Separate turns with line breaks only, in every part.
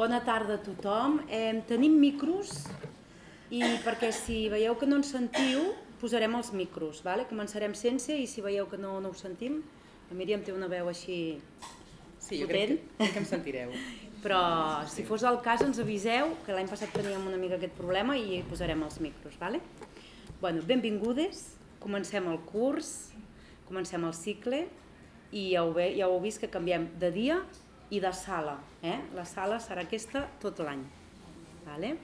Bona tarda a tothom. Eh, tenim micros i perquè si veieu que no ens sentiu, posarem els micros. Vale? Començarem sense i si veieu que no, no ho sentim, la Míriam té una veu així
Sí, jo
potent.
crec que, crec que em sentireu.
Però si fos el cas ens aviseu, que l'any passat teníem una mica aquest problema i posarem els micros. Vale? Bueno, benvingudes, comencem el curs, comencem el cicle i ja ho, ve, ja ho heu vist que canviem de dia i de sala. Eh? La sala serà aquesta tot l'any. Vale?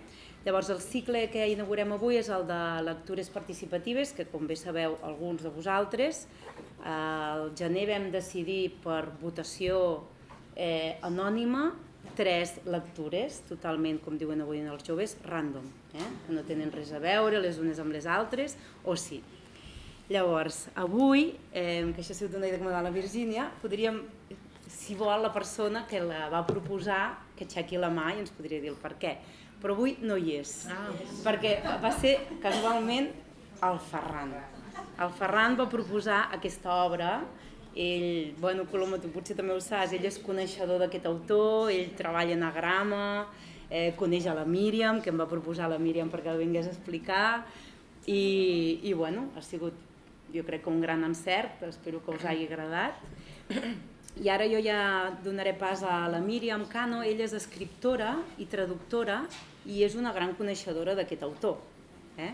Llavors el cicle que inaugurem avui és el de lectures participatives, que com bé sabeu alguns de vosaltres, al gener vam decidir per votació eh, anònima tres lectures, totalment, com diuen avui els joves, random, eh? no tenen res a veure les unes amb les altres, o sí. Llavors, avui, eh, que això ha sigut una idea que m'ha donat la Virgínia, podríem, si vol, la persona que la va proposar, que aixequi la mà i ens podria dir el per què. Però avui no hi és,
Ah.
perquè va ser casualment el Ferran. El Ferran va proposar aquesta obra, ell, bueno, Coloma, tu potser també ho saps, ell és coneixedor d'aquest autor, ell treballa en agrama, eh, coneix a la Míriam, que em va proposar la Míriam perquè el vingués a explicar, i, i bueno, ha sigut jo crec que un gran encert, espero que us hagi agradat. I ara jo ja donaré pas a la Míriam Cano, ella és escriptora i traductora i és una gran coneixedora d'aquest autor. Eh?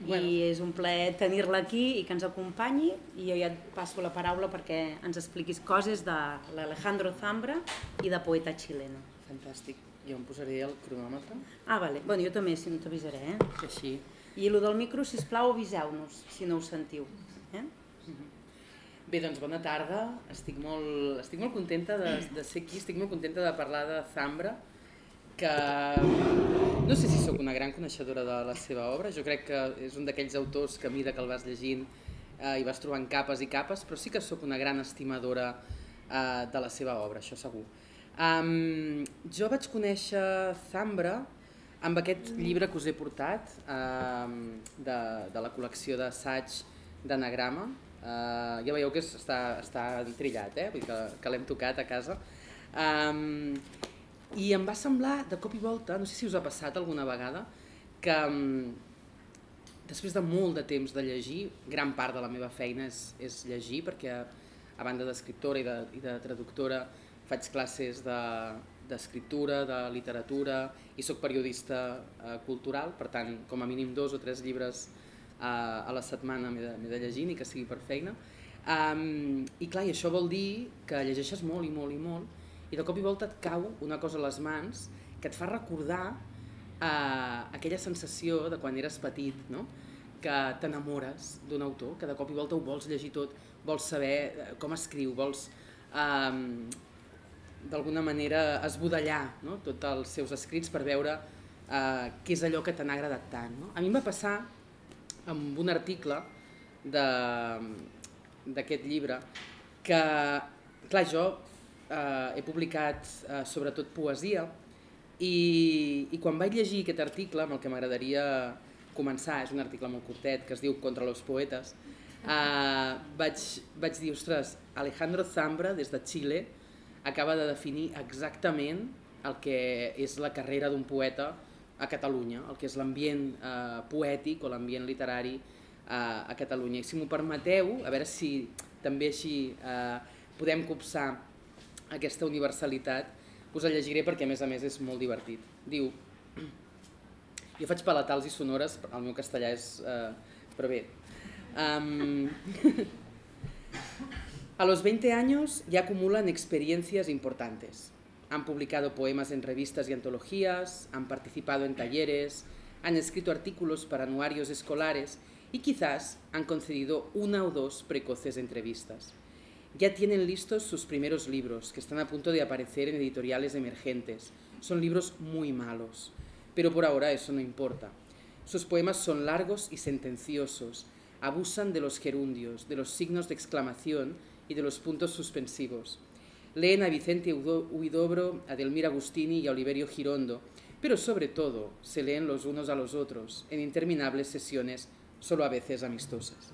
Bueno.
I és un plaer tenir-la aquí i que ens acompanyi i jo ja et passo la paraula perquè ens expliquis coses de l'Alejandro Zambra i de poeta xilena.
Fantàstic. Jo em posaré el cronòmetre.
Ah, vale. Bueno, jo també, si no t'avisaré, eh?
Així.
I el del micro, si plau aviseu-nos, si no ho sentiu. Eh?
Bé, doncs bona tarda. Estic molt, estic molt contenta de, de ser aquí, estic molt contenta de parlar de Zambra, que no sé si sóc una gran coneixedora de la seva obra, jo crec que és un d'aquells autors que a mida que el vas llegint eh, i vas trobant capes i capes, però sí que sóc una gran estimadora eh, de la seva obra, això segur. Um, jo vaig conèixer Zambra amb aquest llibre que us he portat, um, de, de la col·lecció d'assaig d'anagrama. Uh, ja veieu que és, està, està trillat, eh? Vull dir que, que l'hem tocat a casa. Um, I em va semblar, de cop i volta, no sé si us ha passat alguna vegada, que um, després de molt de temps de llegir, gran part de la meva feina és, és llegir, perquè a banda d'escriptora i, de, i de traductora faig classes de, d'escriptura, de literatura i sóc periodista eh, cultural, per tant, com a mínim dos o tres llibres eh, a la setmana m'he de, de llegir, ni que sigui per feina. Um, I clar, i això vol dir que llegeixes molt i molt i molt i de cop i volta et cau una cosa a les mans que et fa recordar eh, aquella sensació de quan eres petit, no? que t'enamores d'un autor, que de cop i volta ho vols llegir tot, vols saber eh, com escriu, vols eh, d'alguna manera esbudellar no? tots els seus escrits per veure eh, què és allò que t'ha agradat tant. No? A mi em va passar amb un article d'aquest llibre que, clar, jo eh, he publicat eh, sobretot poesia i, i quan vaig llegir aquest article, amb el que m'agradaria començar, és un article molt curtet que es diu Contra los poetes, eh, vaig, vaig dir, ostres, Alejandro Zambra, des de Xile, acaba de definir exactament el que és la carrera d'un poeta a Catalunya, el que és l'ambient eh, poètic o l'ambient literari eh, a Catalunya. I si m'ho permeteu, a veure si també així eh, podem copsar aquesta universalitat, us el llegiré perquè a més a més és molt divertit. Diu, jo faig palatals i sonores, el meu castellà és... Eh, però bé. Um, a los 20 años ya acumulan experiencias importantes. Han publicado poemas en revistas y antologías, han participado en talleres, han escrito artículos para anuarios escolares y quizás han concedido una o dos precoces entrevistas. Ya tienen listos sus primeros libros, que están a punto de aparecer en editoriales emergentes. Son libros muy malos, pero por ahora eso no importa. Sus poemas son largos y sentenciosos, abusan de los gerundios, de los signos de exclamación y de los puntos suspensivos. Leen a Vicente Huidobro, a Delmira Agustini y a Oliverio Girondo, pero sobre todo se leen los unos a los otros en interminables sesiones, solo a veces amistosas.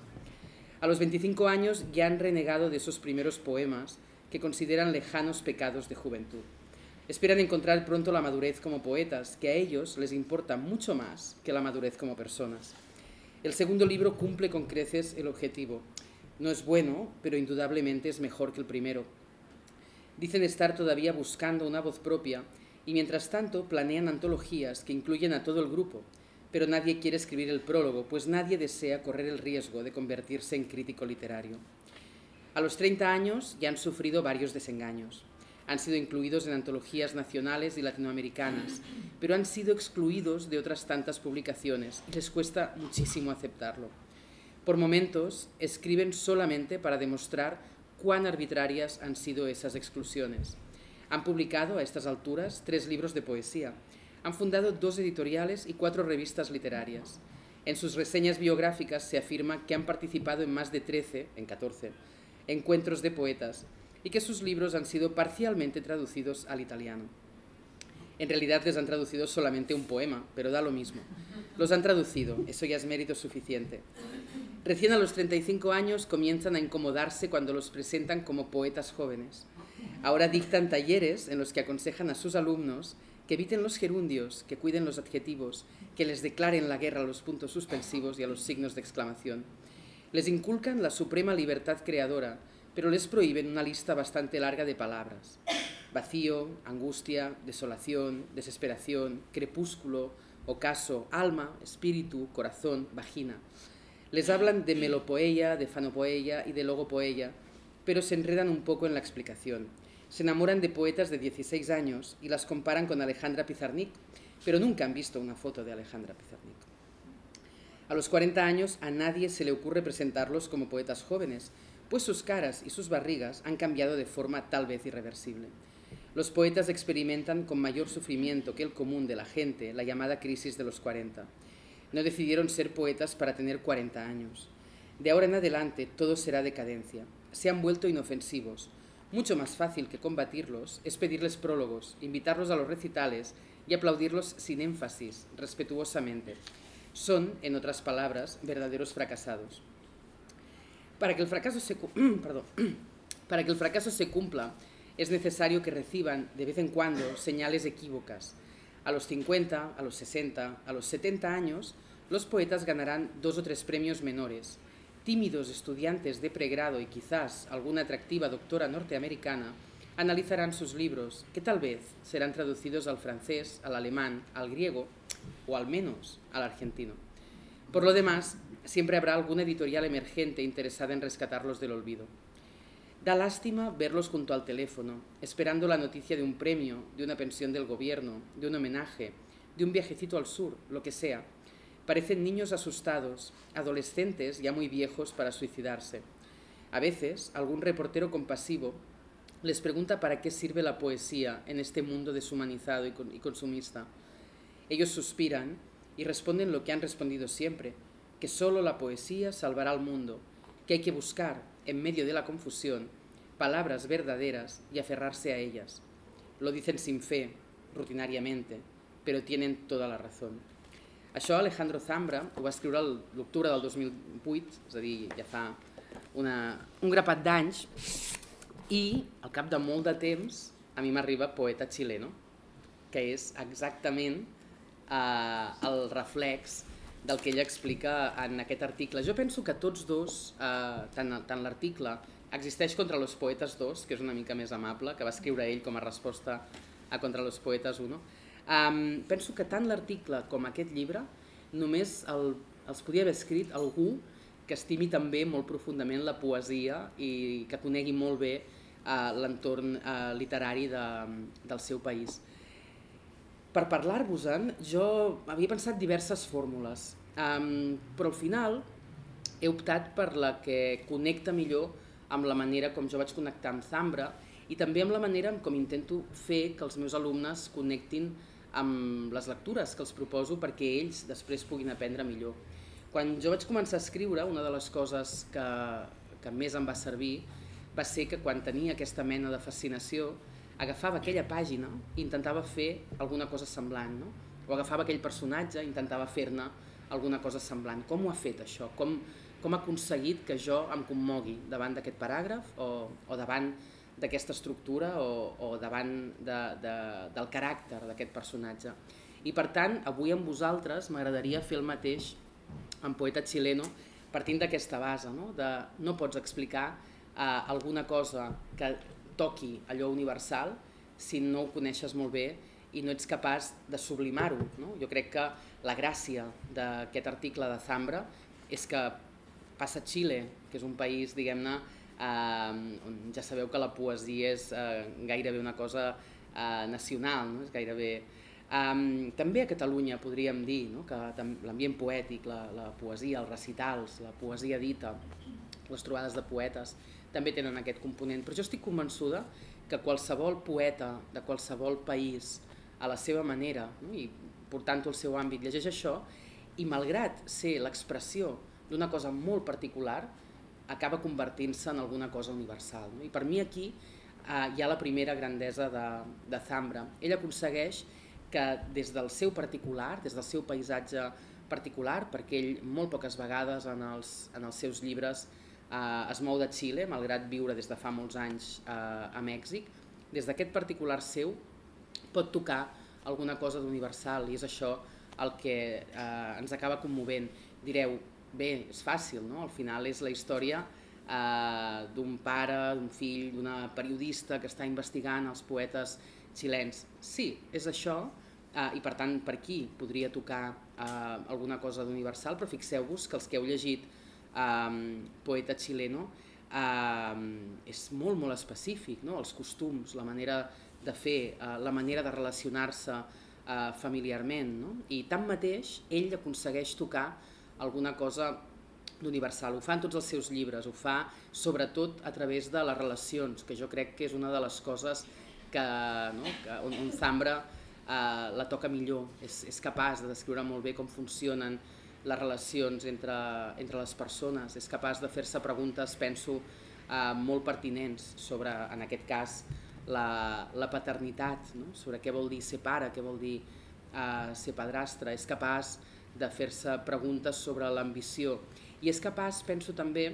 A los 25 años ya han renegado de esos primeros poemas que consideran lejanos pecados de juventud. Esperan encontrar pronto la madurez como poetas, que a ellos les importa mucho más que la madurez como personas. El segundo libro cumple con creces el objetivo. No es bueno, pero indudablemente es mejor que el primero. Dicen estar todavía buscando una voz propia y mientras tanto planean antologías que incluyen a todo el grupo, pero nadie quiere escribir el prólogo, pues nadie desea correr el riesgo de convertirse en crítico literario. A los 30 años ya han sufrido varios desengaños han sido incluidos en antologías nacionales y latinoamericanas, pero han sido excluidos de otras tantas publicaciones les cuesta muchísimo aceptarlo. Por momentos, escriben solamente para demostrar cuán arbitrarias han sido esas exclusiones. Han publicado a estas alturas tres libros de poesía, han fundado dos editoriales y cuatro revistas literarias. En sus reseñas biográficas se afirma que han participado en más de 13, en 14, encuentros de poetas y que sus libros han sido parcialmente traducidos al italiano. En realidad les han traducido solamente un poema, pero da lo mismo. Los han traducido, eso ya es mérito suficiente. Recién a los 35 años comienzan a incomodarse cuando los presentan como poetas jóvenes. Ahora dictan talleres en los que aconsejan a sus alumnos que eviten los gerundios, que cuiden los adjetivos, que les declaren la guerra a los puntos suspensivos y a los signos de exclamación. Les inculcan la suprema libertad creadora, pero les prohíben una lista bastante larga de palabras. Vacío, angustia, desolación, desesperación, crepúsculo, ocaso, alma, espíritu, corazón, vagina. Les hablan de melopoeia, de fanopoeia y de logopoeia, pero se enredan un poco en la explicación. Se enamoran de poetas de 16 años y las comparan con Alejandra Pizarnik, pero nunca han visto una foto de Alejandra Pizarnik. A los 40 años a nadie se le ocurre presentarlos como poetas jóvenes, pues sus caras y sus barrigas han cambiado de forma tal vez irreversible. Los poetas experimentan con mayor sufrimiento que el común de la gente la llamada crisis de los 40. No decidieron ser poetas para tener 40 años. De ahora en adelante todo será decadencia. Se han vuelto inofensivos. Mucho más fácil que combatirlos es pedirles prólogos, invitarlos a los recitales y aplaudirlos sin énfasis, respetuosamente. Son, en otras palabras, verdaderos fracasados. Para que el fracaso se, cumpla, es necesario que reciban de vez en cuando señales equívocas. A los 50, a los 60, a los 70 años, los poetas ganarán dos o tres premios menores. Tímidos estudiantes de pregrado y quizás alguna atractiva doctora norteamericana analizarán sus libros, que tal vez serán traducidos al francés, al alemán, al griego o al menos al argentino. Por lo demás, siempre habrá alguna editorial emergente interesada en rescatarlos del olvido. Da lástima verlos junto al teléfono, esperando la noticia de un premio, de una pensión del gobierno, de un homenaje, de un viajecito al sur, lo que sea. Parecen niños asustados, adolescentes ya muy viejos para suicidarse. A veces, algún reportero compasivo les pregunta para qué sirve la poesía en este mundo deshumanizado y consumista. Ellos suspiran y responden lo que han respondido siempre, que solo la poesía salvará al mundo, que hay que buscar, en medio de la confusión, palabras verdaderas y aferrarse a ellas. Lo dicen sin fe, rutinariamente, però tienen tota la raó. Això Alejandro Zambra ho va escriure l'octubre del 2008, és a dir, ja fa una, un grapat d'anys, i al cap de molt de temps a mi m'arriba Poeta Chileno, que és exactament eh, el reflex del que ella explica en aquest article. Jo penso que tots dos, eh, tant, tant l'article Existeix contra los poetes 2, que és una mica més amable, que va escriure ell com a resposta a Contra los poetes 1, um, penso que tant l'article com aquest llibre només el, els podia haver escrit algú que estimi també molt profundament la poesia i que conegui molt bé uh, l'entorn uh, literari de, del seu país. Per parlar-vos-en, jo havia pensat diverses fórmules, um, però al final he optat per la que connecta millor amb la manera com jo vaig connectar amb Zambra i també amb la manera com intento fer que els meus alumnes connectin amb les lectures que els proposo perquè ells després puguin aprendre millor. Quan jo vaig començar a escriure, una de les coses que, que més em va servir va ser que quan tenia aquesta mena de fascinació agafava aquella pàgina i intentava fer alguna cosa semblant, no? o agafava aquell personatge i intentava fer-ne alguna cosa semblant. Com ho ha fet això? Com, com ha aconseguit que jo em commogui davant d'aquest paràgraf o, o davant d'aquesta estructura o, o davant de, de, del caràcter d'aquest personatge. I per tant, avui amb vosaltres m'agradaria fer el mateix en Poeta Chileno, partint d'aquesta base, no? de no pots explicar eh, alguna cosa que toqui allò universal si no ho coneixes molt bé i no ets capaç de sublimar-ho. No? Jo crec que la gràcia d'aquest article de Zambra és que passa a Xile, que és un país, diguem-ne, eh, on ja sabeu que la poesia és eh, gairebé una cosa eh, nacional, no? és gairebé... Um, també a Catalunya podríem dir no? que l'ambient poètic, la, la poesia, els recitals, la poesia dita, les trobades de poetes, també tenen aquest component. Però jo estic convençuda que qualsevol poeta de qualsevol país, a la seva manera, no? i portant-ho al seu àmbit, llegeix això, i malgrat ser l'expressió d'una cosa molt particular, acaba convertint-se en alguna cosa universal. No? I per mi aquí eh, hi ha la primera grandesa de, de Zambra. Ell aconsegueix que des del seu particular, des del seu paisatge particular, perquè ell molt poques vegades en els, en els seus llibres eh, es mou de Xile, malgrat viure des de fa molts anys eh, a Mèxic, des d'aquest particular seu pot tocar alguna cosa d'universal i és això el que eh, ens acaba commovent. Direu, bé, és fàcil, no? Al final és la història eh, d'un pare, d'un fill, d'una periodista que està investigant els poetes xilens. Sí, és això, eh, i per tant per aquí podria tocar eh, alguna cosa d'universal, però fixeu-vos que els que heu llegit eh, Poeta xileno eh, és molt, molt específic, no? els costums, la manera de fer, eh, la manera de relacionar-se eh, familiarment. No? I tanmateix ell aconsegueix tocar alguna cosa d'universal. Ho fa en tots els seus llibres, ho fa sobretot a través de les relacions, que jo crec que és una de les coses que, no, que on, on Zambra eh, la toca millor, és, és capaç de descriure molt bé com funcionen les relacions entre, entre les persones, és capaç de fer-se preguntes, penso, eh, molt pertinents sobre, en aquest cas, la, la paternitat, no? sobre què vol dir ser pare, què vol dir eh, ser padrastre, és capaç de fer-se preguntes sobre l'ambició. I és capaç, penso també,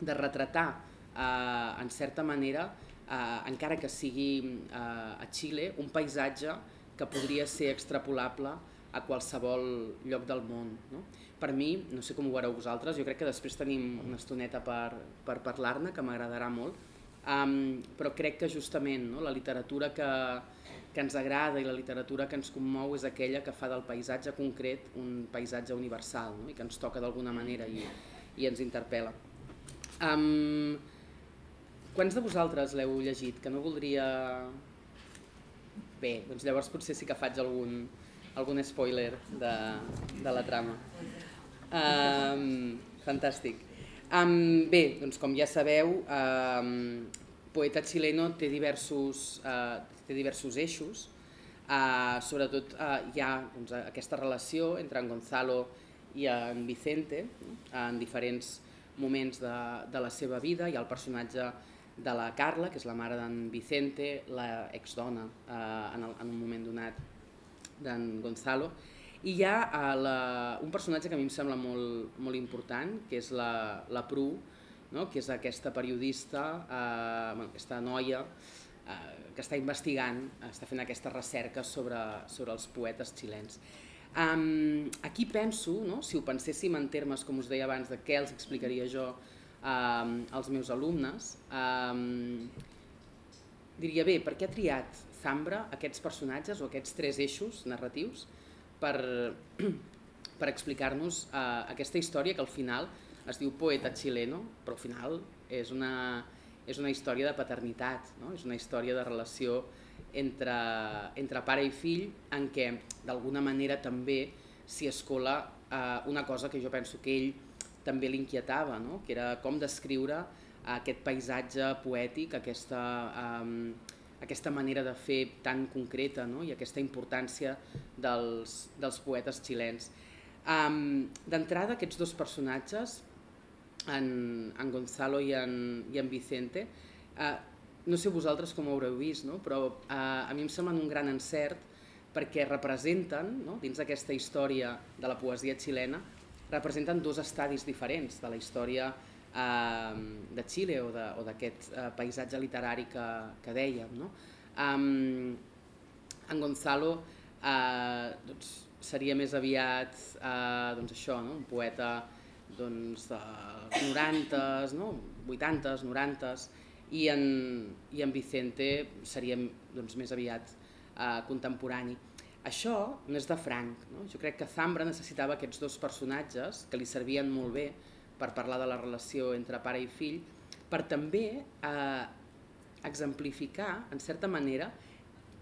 de retratar eh, en certa manera, eh, encara que sigui eh, a Xile, un paisatge que podria ser extrapolable a qualsevol lloc del món. No? Per mi, no sé com ho veureu vosaltres, jo crec que després tenim una estoneta per, per parlar-ne, que m'agradarà molt, um, però crec que justament no, la literatura que, que ens agrada i la literatura que ens commou és aquella que fa del paisatge concret un paisatge universal no? i que ens toca d'alguna manera i, i ens interpel·la. Um, quants de vosaltres l'heu llegit? Que no voldria... Bé, doncs llavors potser sí que faig algun, algun spoiler de, de la trama. Um, fantàstic. Um, bé, doncs com ja sabeu, um, Poeta Chileno té diversos, uh, té diversos eixos, uh, sobretot uh, hi ha doncs, aquesta relació entre en Gonzalo i en Vicente en diferents moments de, de la seva vida, hi ha el personatge de la Carla, que és la mare d'en Vicente, la exdona uh, en, el, en un moment donat d'en Gonzalo, i hi ha la, un personatge que a mi em sembla molt, molt important, que és la, la Pru, no? que és aquesta periodista, eh, bueno, aquesta noia, eh, que està investigant, està fent aquesta recerca sobre, sobre els poetes xilens. Um, aquí penso, no? si ho penséssim en termes, com us deia abans, de què els explicaria jo um, als meus alumnes, um, diria, bé, per què ha triat Zambra aquests personatges o aquests tres eixos narratius per, per explicar-nos uh, aquesta història que al final es diu Poeta xileno, però al final és una, és una història de paternitat, no? és una història de relació entre, entre pare i fill en què d'alguna manera també s'hi escola eh, una cosa que jo penso que ell també l'inquietava, no? que era com descriure aquest paisatge poètic, aquesta, eh, aquesta manera de fer tan concreta no? i aquesta importància dels, dels poetes xilens. Um, D'entrada, aquests dos personatges, en, en Gonzalo i en, i en Vicente. Uh, no sé vosaltres com ho haureu vist, no? però uh, a mi em semblen un gran encert perquè representen, no? dins d'aquesta història de la poesia xilena, representen dos estadis diferents de la història eh, de Xile o d'aquest eh, paisatge literari que, que dèiem. No? Um, en Gonzalo eh, doncs, seria més aviat eh, doncs això, no? un poeta doncs, de 90s, no? 80s, 90s, i en, i en Vicente seria doncs, més aviat eh, contemporani. Això no és de franc, no? jo crec que Zambra necessitava aquests dos personatges que li servien molt bé per parlar de la relació entre pare i fill, per també eh, exemplificar, en certa manera,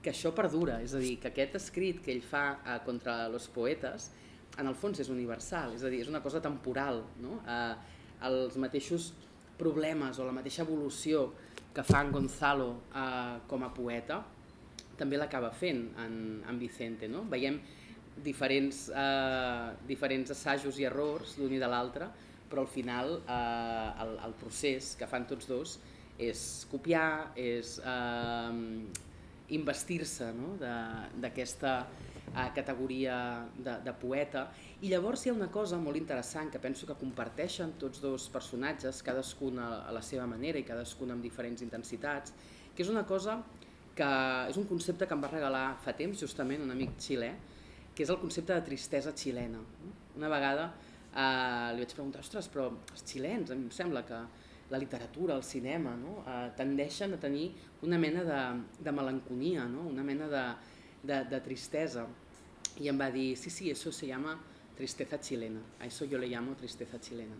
que això perdura, és a dir, que aquest escrit que ell fa eh, contra els poetes, en el fons és universal, és a dir, és una cosa temporal, no? Eh, els mateixos problemes o la mateixa evolució que fa en Gonzalo eh, com a poeta, també l'acaba fent en, en Vicente, no? Veiem diferents, eh, diferents assajos i errors d'un i de l'altre, però al final eh, el, el procés que fan tots dos és copiar, és eh, investir-se no? d'aquesta uh, categoria de, de poeta. I llavors hi ha una cosa molt interessant que penso que comparteixen tots dos personatges, cadascun a, a la seva manera i cadascun amb diferents intensitats, que és una cosa que és un concepte que em va regalar fa temps justament un amic xilè, que és el concepte de tristesa xilena. Una vegada eh, li vaig preguntar, ostres, però els xilens, em sembla que la literatura, el cinema, no? eh, tendeixen a tenir una mena de, de melanconia, no? una mena de, de, de tristesa. I em va dir, sí, sí, eso se llama tristeza chilena, a eso yo le llamo tristeza chilena.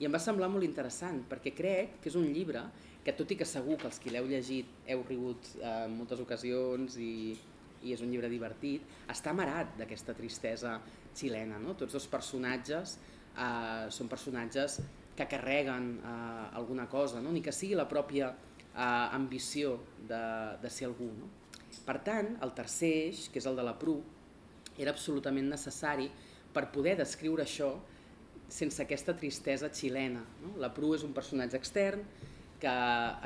I em va semblar molt interessant, perquè crec que és un llibre que, tot i que segur que els qui l'heu llegit heu rigut eh, en moltes ocasions i, i és un llibre divertit, està amarat d'aquesta tristesa xilena. No? Tots els personatges eh, són personatges que carreguen eh, alguna cosa, no? ni que sigui la pròpia eh, ambició de, de ser algú. No? Per tant, el tercer eix, que és el de la Pru, era absolutament necessari per poder descriure això sense aquesta tristesa xilena. No? La Pru és un personatge extern que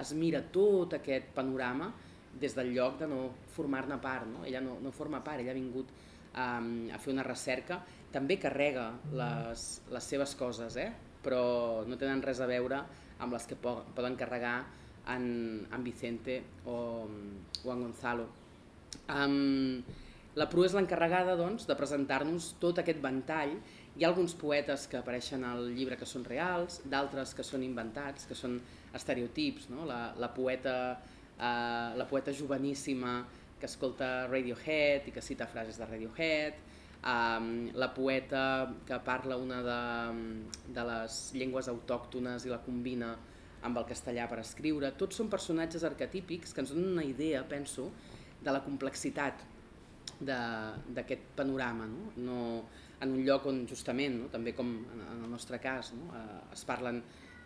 es mira tot aquest panorama des del lloc de no formar-ne part. No? Ella no, no forma part, ella ha vingut um, a fer una recerca, també carrega les, les seves coses, eh? però no tenen res a veure amb les que po poden carregar en, en Vicente o, o en Gonzalo. Um, la Pru és l'encarregada doncs, de presentar-nos tot aquest ventall. Hi ha alguns poetes que apareixen al llibre que són reals, d'altres que són inventats, que són estereotips. No? La, la, poeta, uh, la poeta joveníssima que escolta Radiohead i que cita frases de Radiohead, Um, la poeta que parla una de, de les llengües autòctones i la combina amb el castellà per escriure. Tots són personatges arquetípics que ens donen una idea, penso, de la complexitat d'aquest panorama. No? No, en un lloc on justament, no? també com en, el nostre cas, no? eh, es parlen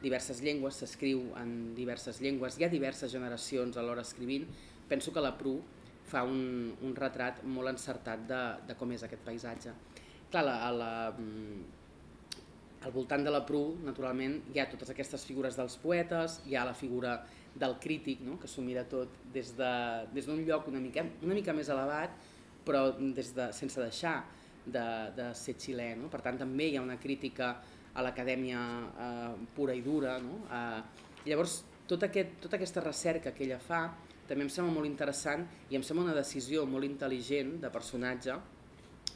diverses llengües, s'escriu en diverses llengües, hi ha diverses generacions alhora escrivint, penso que la Pru fa un, un retrat molt encertat de, de com és aquest paisatge. Clar, la, la, mm, al voltant de la Pru, naturalment, hi ha totes aquestes figures dels poetes, hi ha la figura del crític, no? que s'ho mira tot des d'un de, des lloc una mica, una mica més elevat, però des de, sense deixar de, de ser xilè. No? Per tant, també hi ha una crítica a l'acadèmia eh, pura i dura. No? Eh, llavors, tot aquest, tota aquesta recerca que ella fa també em sembla molt interessant i em sembla una decisió molt intel·ligent de personatge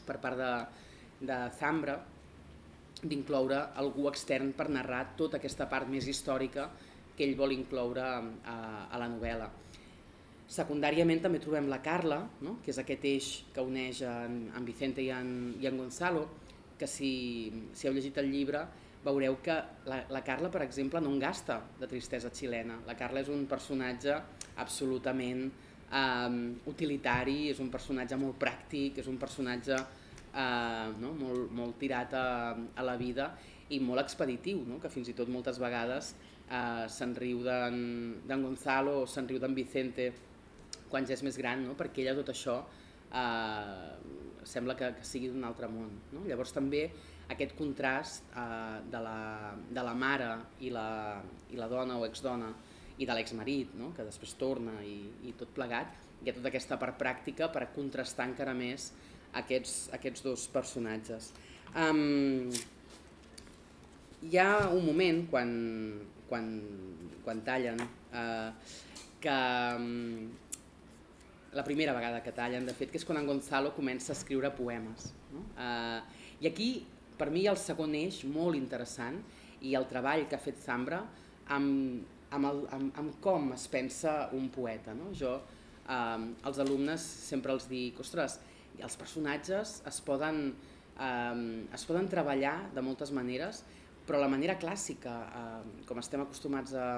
per part de, de Zambra d'incloure algú extern per narrar tota aquesta part més històrica que ell vol incloure a, a la novel·la. Secundàriament també trobem la Carla, no? que és aquest eix que uneix en, en Vicente i en, i en Gonzalo, que si, si heu llegit el llibre veureu que la, la Carla, per exemple, no en gasta de tristesa xilena. La Carla és un personatge absolutament um, utilitari, és un personatge molt pràctic, és un personatge uh, no? molt, molt tirat a, a la vida i molt expeditiu, no? que fins i tot moltes vegades uh, se'n riu d'en Gonzalo o se'n riu d'en Vicente quan ja és més gran, no? perquè ella tot això uh, sembla que, que sigui d'un altre món. No? Llavors també aquest contrast eh, de, la, de la mare i la, i la dona o exdona i de l'exmarit, no? que després torna i, i tot plegat, hi ha tota aquesta part pràctica per contrastar encara més aquests, aquests dos personatges. Um, hi ha un moment quan, quan, quan tallen eh, que um, la primera vegada que tallen, de fet, que és quan en Gonzalo comença a escriure poemes. No? Eh, I aquí, per mi, el segon eix molt interessant i el treball que ha fet Zambra amb, amb, el, amb, amb com es pensa un poeta. No? Jo eh, als alumnes sempre els dic, ostres, els personatges es poden, eh, es poden treballar de moltes maneres, però la manera clàssica, eh, com estem acostumats a,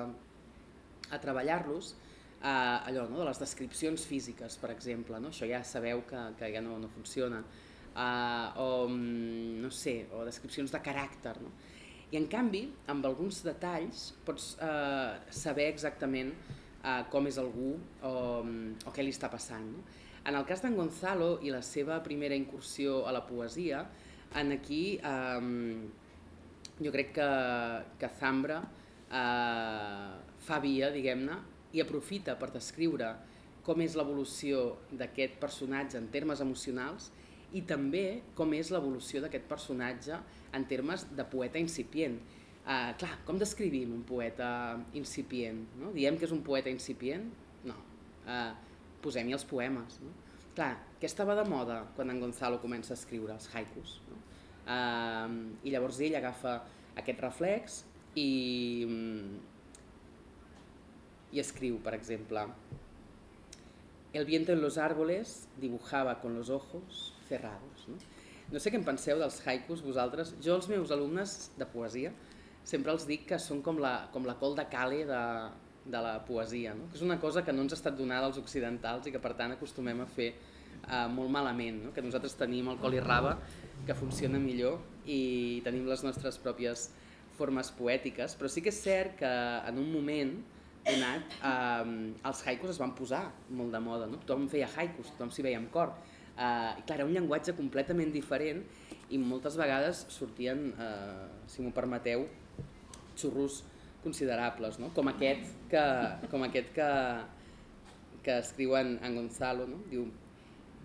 a treballar-los, eh, allò no? de les descripcions físiques, per exemple, no? això ja sabeu que, que ja no, no funciona, eh, o, mm, no sé, o descripcions de caràcter. No? I en canvi, amb alguns detalls, pots eh, saber exactament eh, com és algú o, o què li està passant. No? En el cas d'en Gonzalo i la seva primera incursió a la poesia, en aquí eh, jo crec que, que Zambra eh, fa via, diguem-ne, i aprofita per descriure com és l'evolució d'aquest personatge en termes emocionals i també com és l'evolució d'aquest personatge en termes de poeta incipient. Uh, clar, com descrivim un poeta incipient? No? Diem que és un poeta incipient? No. Uh, Posem-hi els poemes. No? Clar, què estava de moda quan en Gonzalo comença a escriure? Els haikus. No? Uh, I llavors ell agafa aquest reflex i, i escriu, per exemple, El viento en los árboles dibujaba con los ojos cerrados. No? No sé què en penseu dels haikus vosaltres. Jo als meus alumnes de poesia sempre els dic que són com la, com la col de cale de, de la poesia, no? que és una cosa que no ens ha estat donada als occidentals i que per tant acostumem a fer eh, molt malament, no? que nosaltres tenim el col i raba que funciona millor i tenim les nostres pròpies formes poètiques, però sí que és cert que en un moment donat eh, els haikus es van posar molt de moda, no? tothom feia haikus, tothom s'hi veia amb cor, eh, i clar, era un llenguatge completament diferent i moltes vegades sortien, eh, si m'ho permeteu, xurros considerables, no? com aquest que, com aquest que, que escriuen en Gonzalo, no? diu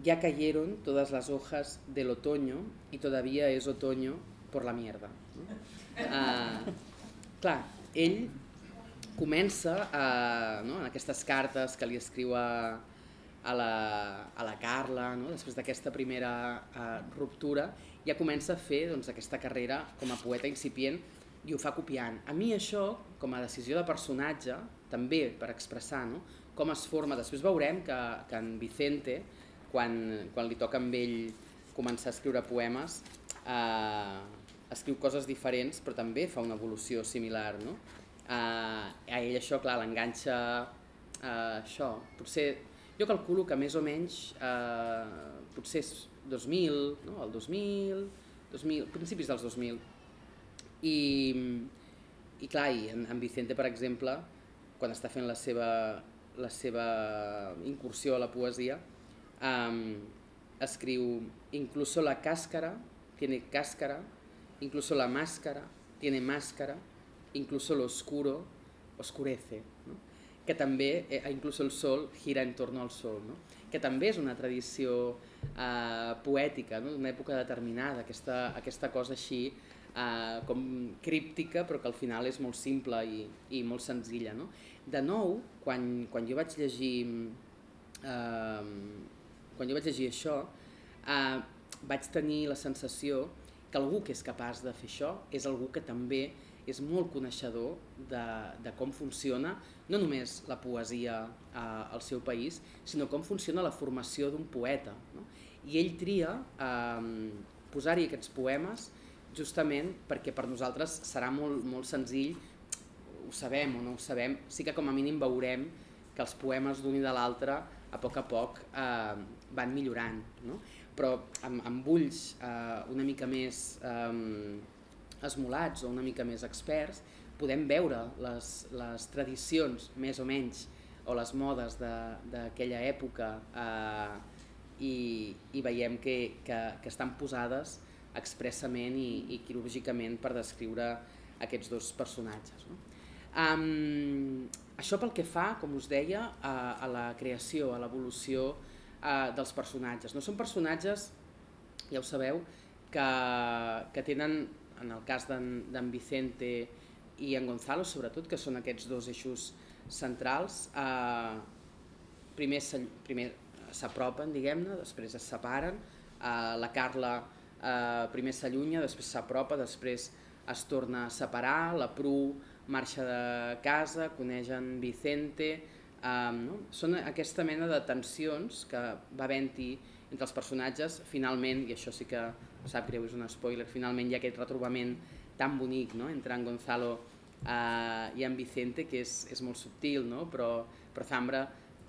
ya cayeron todas las hojas del otoño y todavía es otoño por la mierda. No? Uh, clar, ell comença a, no, en aquestes cartes que li escriu a, a, la, a la Carla, no? després d'aquesta primera uh, ruptura, ja comença a fer doncs, aquesta carrera com a poeta incipient i ho fa copiant. A mi això, com a decisió de personatge, també per expressar no? com es forma, després veurem que, que en Vicente, quan, quan li toca amb ell començar a escriure poemes, eh, escriu coses diferents però també fa una evolució similar. No? Eh, a ell això, clar, l'enganxa eh, això. Potser, jo calculo que més o menys, eh, potser és 2000, no? el 2000, 2000, principis dels 2000. I, i clar, i en, en Vicente, per exemple, quan està fent la seva, la seva incursió a la poesia, um, escriu incluso la cáscara tiene cáscara, incluso la máscara tiene máscara, incluso lo oscuro oscurece, no? Que també, eh, incluso el sol gira en torno al sol, no? que també és una tradició eh, poètica no? d'una època determinada, aquesta, aquesta cosa així eh, com críptica però que al final és molt simple i, i molt senzilla. No? De nou, quan, quan jo vaig llegir eh, quan jo vaig llegir això, eh, vaig tenir la sensació que algú que és capaç de fer això és algú que també és molt coneixedor de, de com funciona no només la poesia eh, al seu país, sinó com funciona la formació d'un poeta. No? I ell tria eh, posar-hi aquests poemes justament perquè per nosaltres serà molt, molt senzill, ho sabem o no ho sabem, sí que com a mínim veurem que els poemes d'un i de l'altre a poc a poc eh, van millorant, no? però amb, amb ulls eh, una mica més eh, esmolats o una mica més experts podem veure les, les tradicions més o menys o les modes d'aquella època eh, i, i veiem que, que, que estan posades expressament i, i quirúrgicament per descriure aquests dos personatges. No? Um, això pel que fa, com us deia, a, a la creació, a l'evolució eh, dels personatges. No són personatges, ja ho sabeu, que, que tenen en el cas d'en Vicente i en Gonzalo, sobretot, que són aquests dos eixos centrals, eh, primer s'apropen, diguem-ne, després es separen, eh, la Carla eh, primer s'allunya, després s'apropa, després es torna a separar, la Pru marxa de casa, coneix en Vicente, eh, no? són aquesta mena de tensions que va havent-hi entre els personatges, finalment, i això sí que sap greu, és un spoiler, finalment hi ha aquest retrobament tan bonic no? entre en Gonzalo eh, i en Vicente, que és, és molt subtil, no? però, però Zambra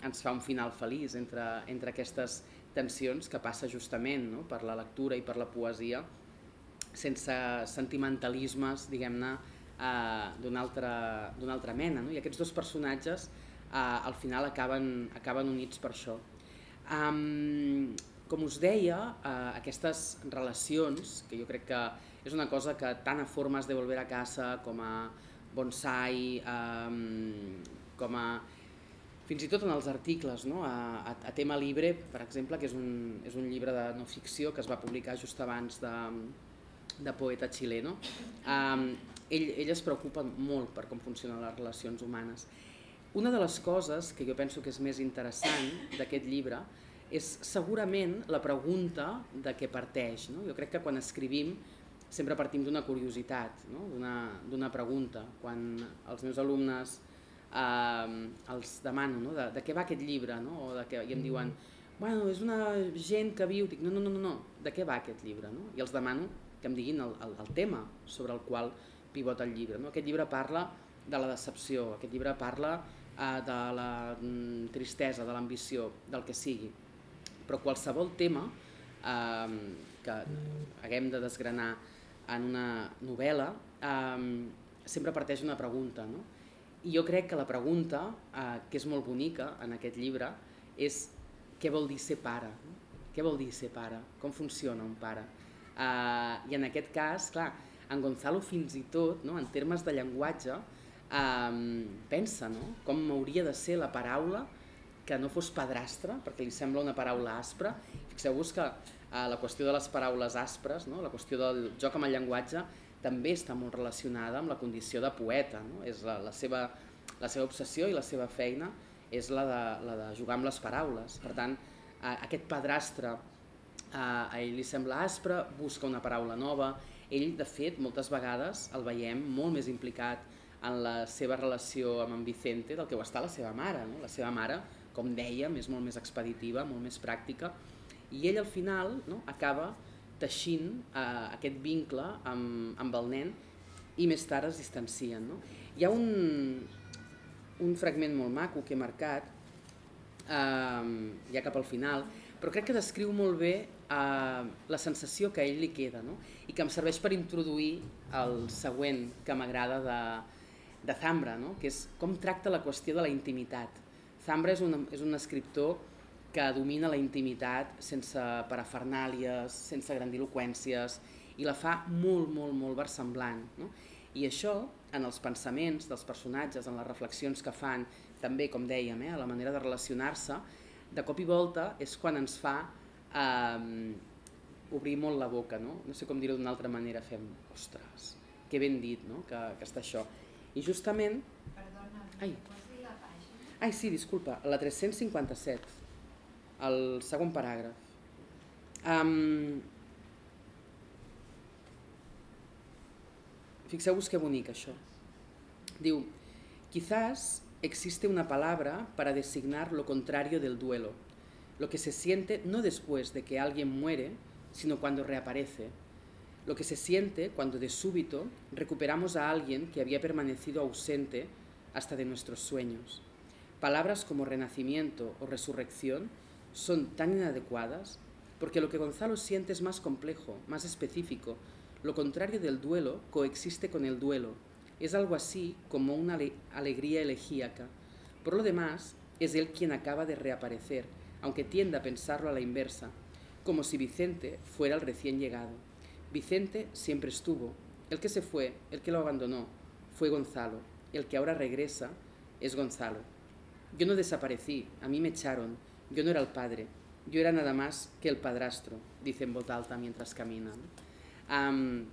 ens fa un final feliç entre, entre aquestes tensions que passa justament no? per la lectura i per la poesia sense sentimentalismes, diguem-ne, eh, d'una altra, altra mena. No? I aquests dos personatges eh, al final acaben, acaben units per això. Um, com us deia, eh, aquestes relacions, que jo crec que és una cosa que tant a Formes de Volver a Casa com a Bonsai, eh, com a fins i tot en els articles, no? a, a, a tema libre, per exemple, que és un, és un llibre de no ficció que es va publicar just abans de, de Poeta xileno, um, ell, ell es preocupa molt per com funcionen les relacions humanes. Una de les coses que jo penso que és més interessant d'aquest llibre és segurament la pregunta de què parteix. No? Jo crec que quan escrivim sempre partim d'una curiositat, no? d'una pregunta. Quan els meus alumnes eh, els demano no? de, de què va aquest llibre, no? o de què, i em mm. diuen, bueno, és una gent que viu, dic, no, no, no, no, no, de què va aquest llibre? No? I els demano que em diguin el, el, el tema sobre el qual pivota el llibre. No? Aquest llibre parla de la decepció, aquest llibre parla eh, de la mm, tristesa, de l'ambició, del que sigui. Però qualsevol tema eh, que haguem de desgranar en una novel·la eh, sempre parteix una pregunta, no? I jo crec que la pregunta, eh, que és molt bonica en aquest llibre, és què vol dir ser pare? Què vol dir ser pare? Com funciona un pare? Eh, I en aquest cas, clar, en Gonzalo fins i tot, no, en termes de llenguatge, eh, pensa no? com hauria de ser la paraula que no fos padrastre, perquè li sembla una paraula aspra. Fixeu-vos que eh, la qüestió de les paraules aspres, no? la qüestió del joc amb el llenguatge, també està molt relacionada amb la condició de poeta. No? És la, la, seva, la seva obsessió i la seva feina és la de, la de jugar amb les paraules. Per tant, eh, aquest padrastre eh, a ell li sembla aspre, busca una paraula nova. Ell, de fet, moltes vegades el veiem molt més implicat en la seva relació amb en Vicente del que ho està la seva mare. No? La seva mare, com dèiem, és molt més expeditiva, molt més pràctica, i ell al final no, acaba teixint eh, aquest vincle amb, amb el nen i més tard es distancien. No? Hi ha un, un fragment molt maco que he marcat, eh, ja cap al final, però crec que descriu molt bé eh, la sensació que a ell li queda no? i que em serveix per introduir el següent que m'agrada de, de Zambra, no? que és com tracta la qüestió de la intimitat. Zambra és un, és un escriptor que domina la intimitat sense parafernàlies, sense grandiloquències, i la fa molt, molt, molt versemblant. No? I això, en els pensaments dels personatges, en les reflexions que fan, també, com dèiem, eh, a la manera de relacionar-se, de cop i volta és quan ens fa eh, obrir molt la boca, no? No sé com dir-ho d'una altra manera, fem, ostres, que ben dit, no?, que, que està això. I justament...
Perdona, Ai.
Ai, sí, disculpa, la 357 el segon paràgraf. Um, Fixeu-vos que bonic això. Diu, quizás existe una palabra para designar lo contrario del duelo, lo que se siente no después de que alguien muere, sino cuando reaparece, lo que se siente cuando de súbito recuperamos a alguien que había permanecido ausente hasta de nuestros sueños. Palabras como renacimiento o resurrección son tan inadecuadas porque lo que Gonzalo siente es más complejo, más específico. Lo contrario del duelo coexiste con el duelo. Es algo así como una alegría elegíaca. Por lo demás, es él quien acaba de reaparecer, aunque tienda a pensarlo a la inversa, como si Vicente fuera el recién llegado. Vicente siempre estuvo. El que se fue, el que lo abandonó, fue Gonzalo. El que ahora regresa es Gonzalo. Yo no desaparecí, a mí me echaron, Yo no era el padre, yo era nada más que el padrastro, dice en voz alta mientras camina. Um,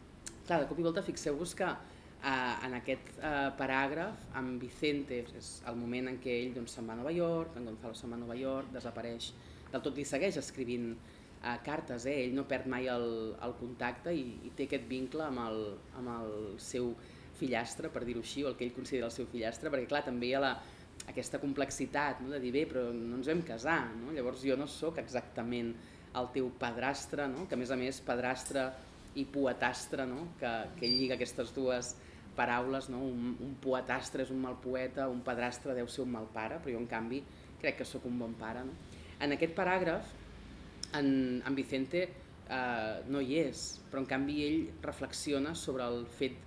clar, de cop i volta fixeu-vos que eh, en aquest eh, paràgraf, amb Vicente, és el moment en què ell doncs, se'n va a Nova York, en Gonzalo se'n va a Nova York, desapareix, del tot li segueix escrivint eh, cartes, eh? ell no perd mai el, el contacte i, i té aquest vincle amb el, amb el seu fillastre, per dir-ho així, o el que ell considera el seu fillastre, perquè clar, també hi ha la, aquesta complexitat no? de dir bé, però no ens vam casar, no? llavors jo no sóc exactament el teu padrastre, no? que a més a més padrastre i poetastre, no? que, que lliga aquestes dues paraules, no? un, un poetastre és un mal poeta, un padrastre deu ser un mal pare, però jo en canvi crec que sóc un bon pare. No? En aquest paràgraf, en, en Vicente eh, no hi és, però en canvi ell reflexiona sobre el fet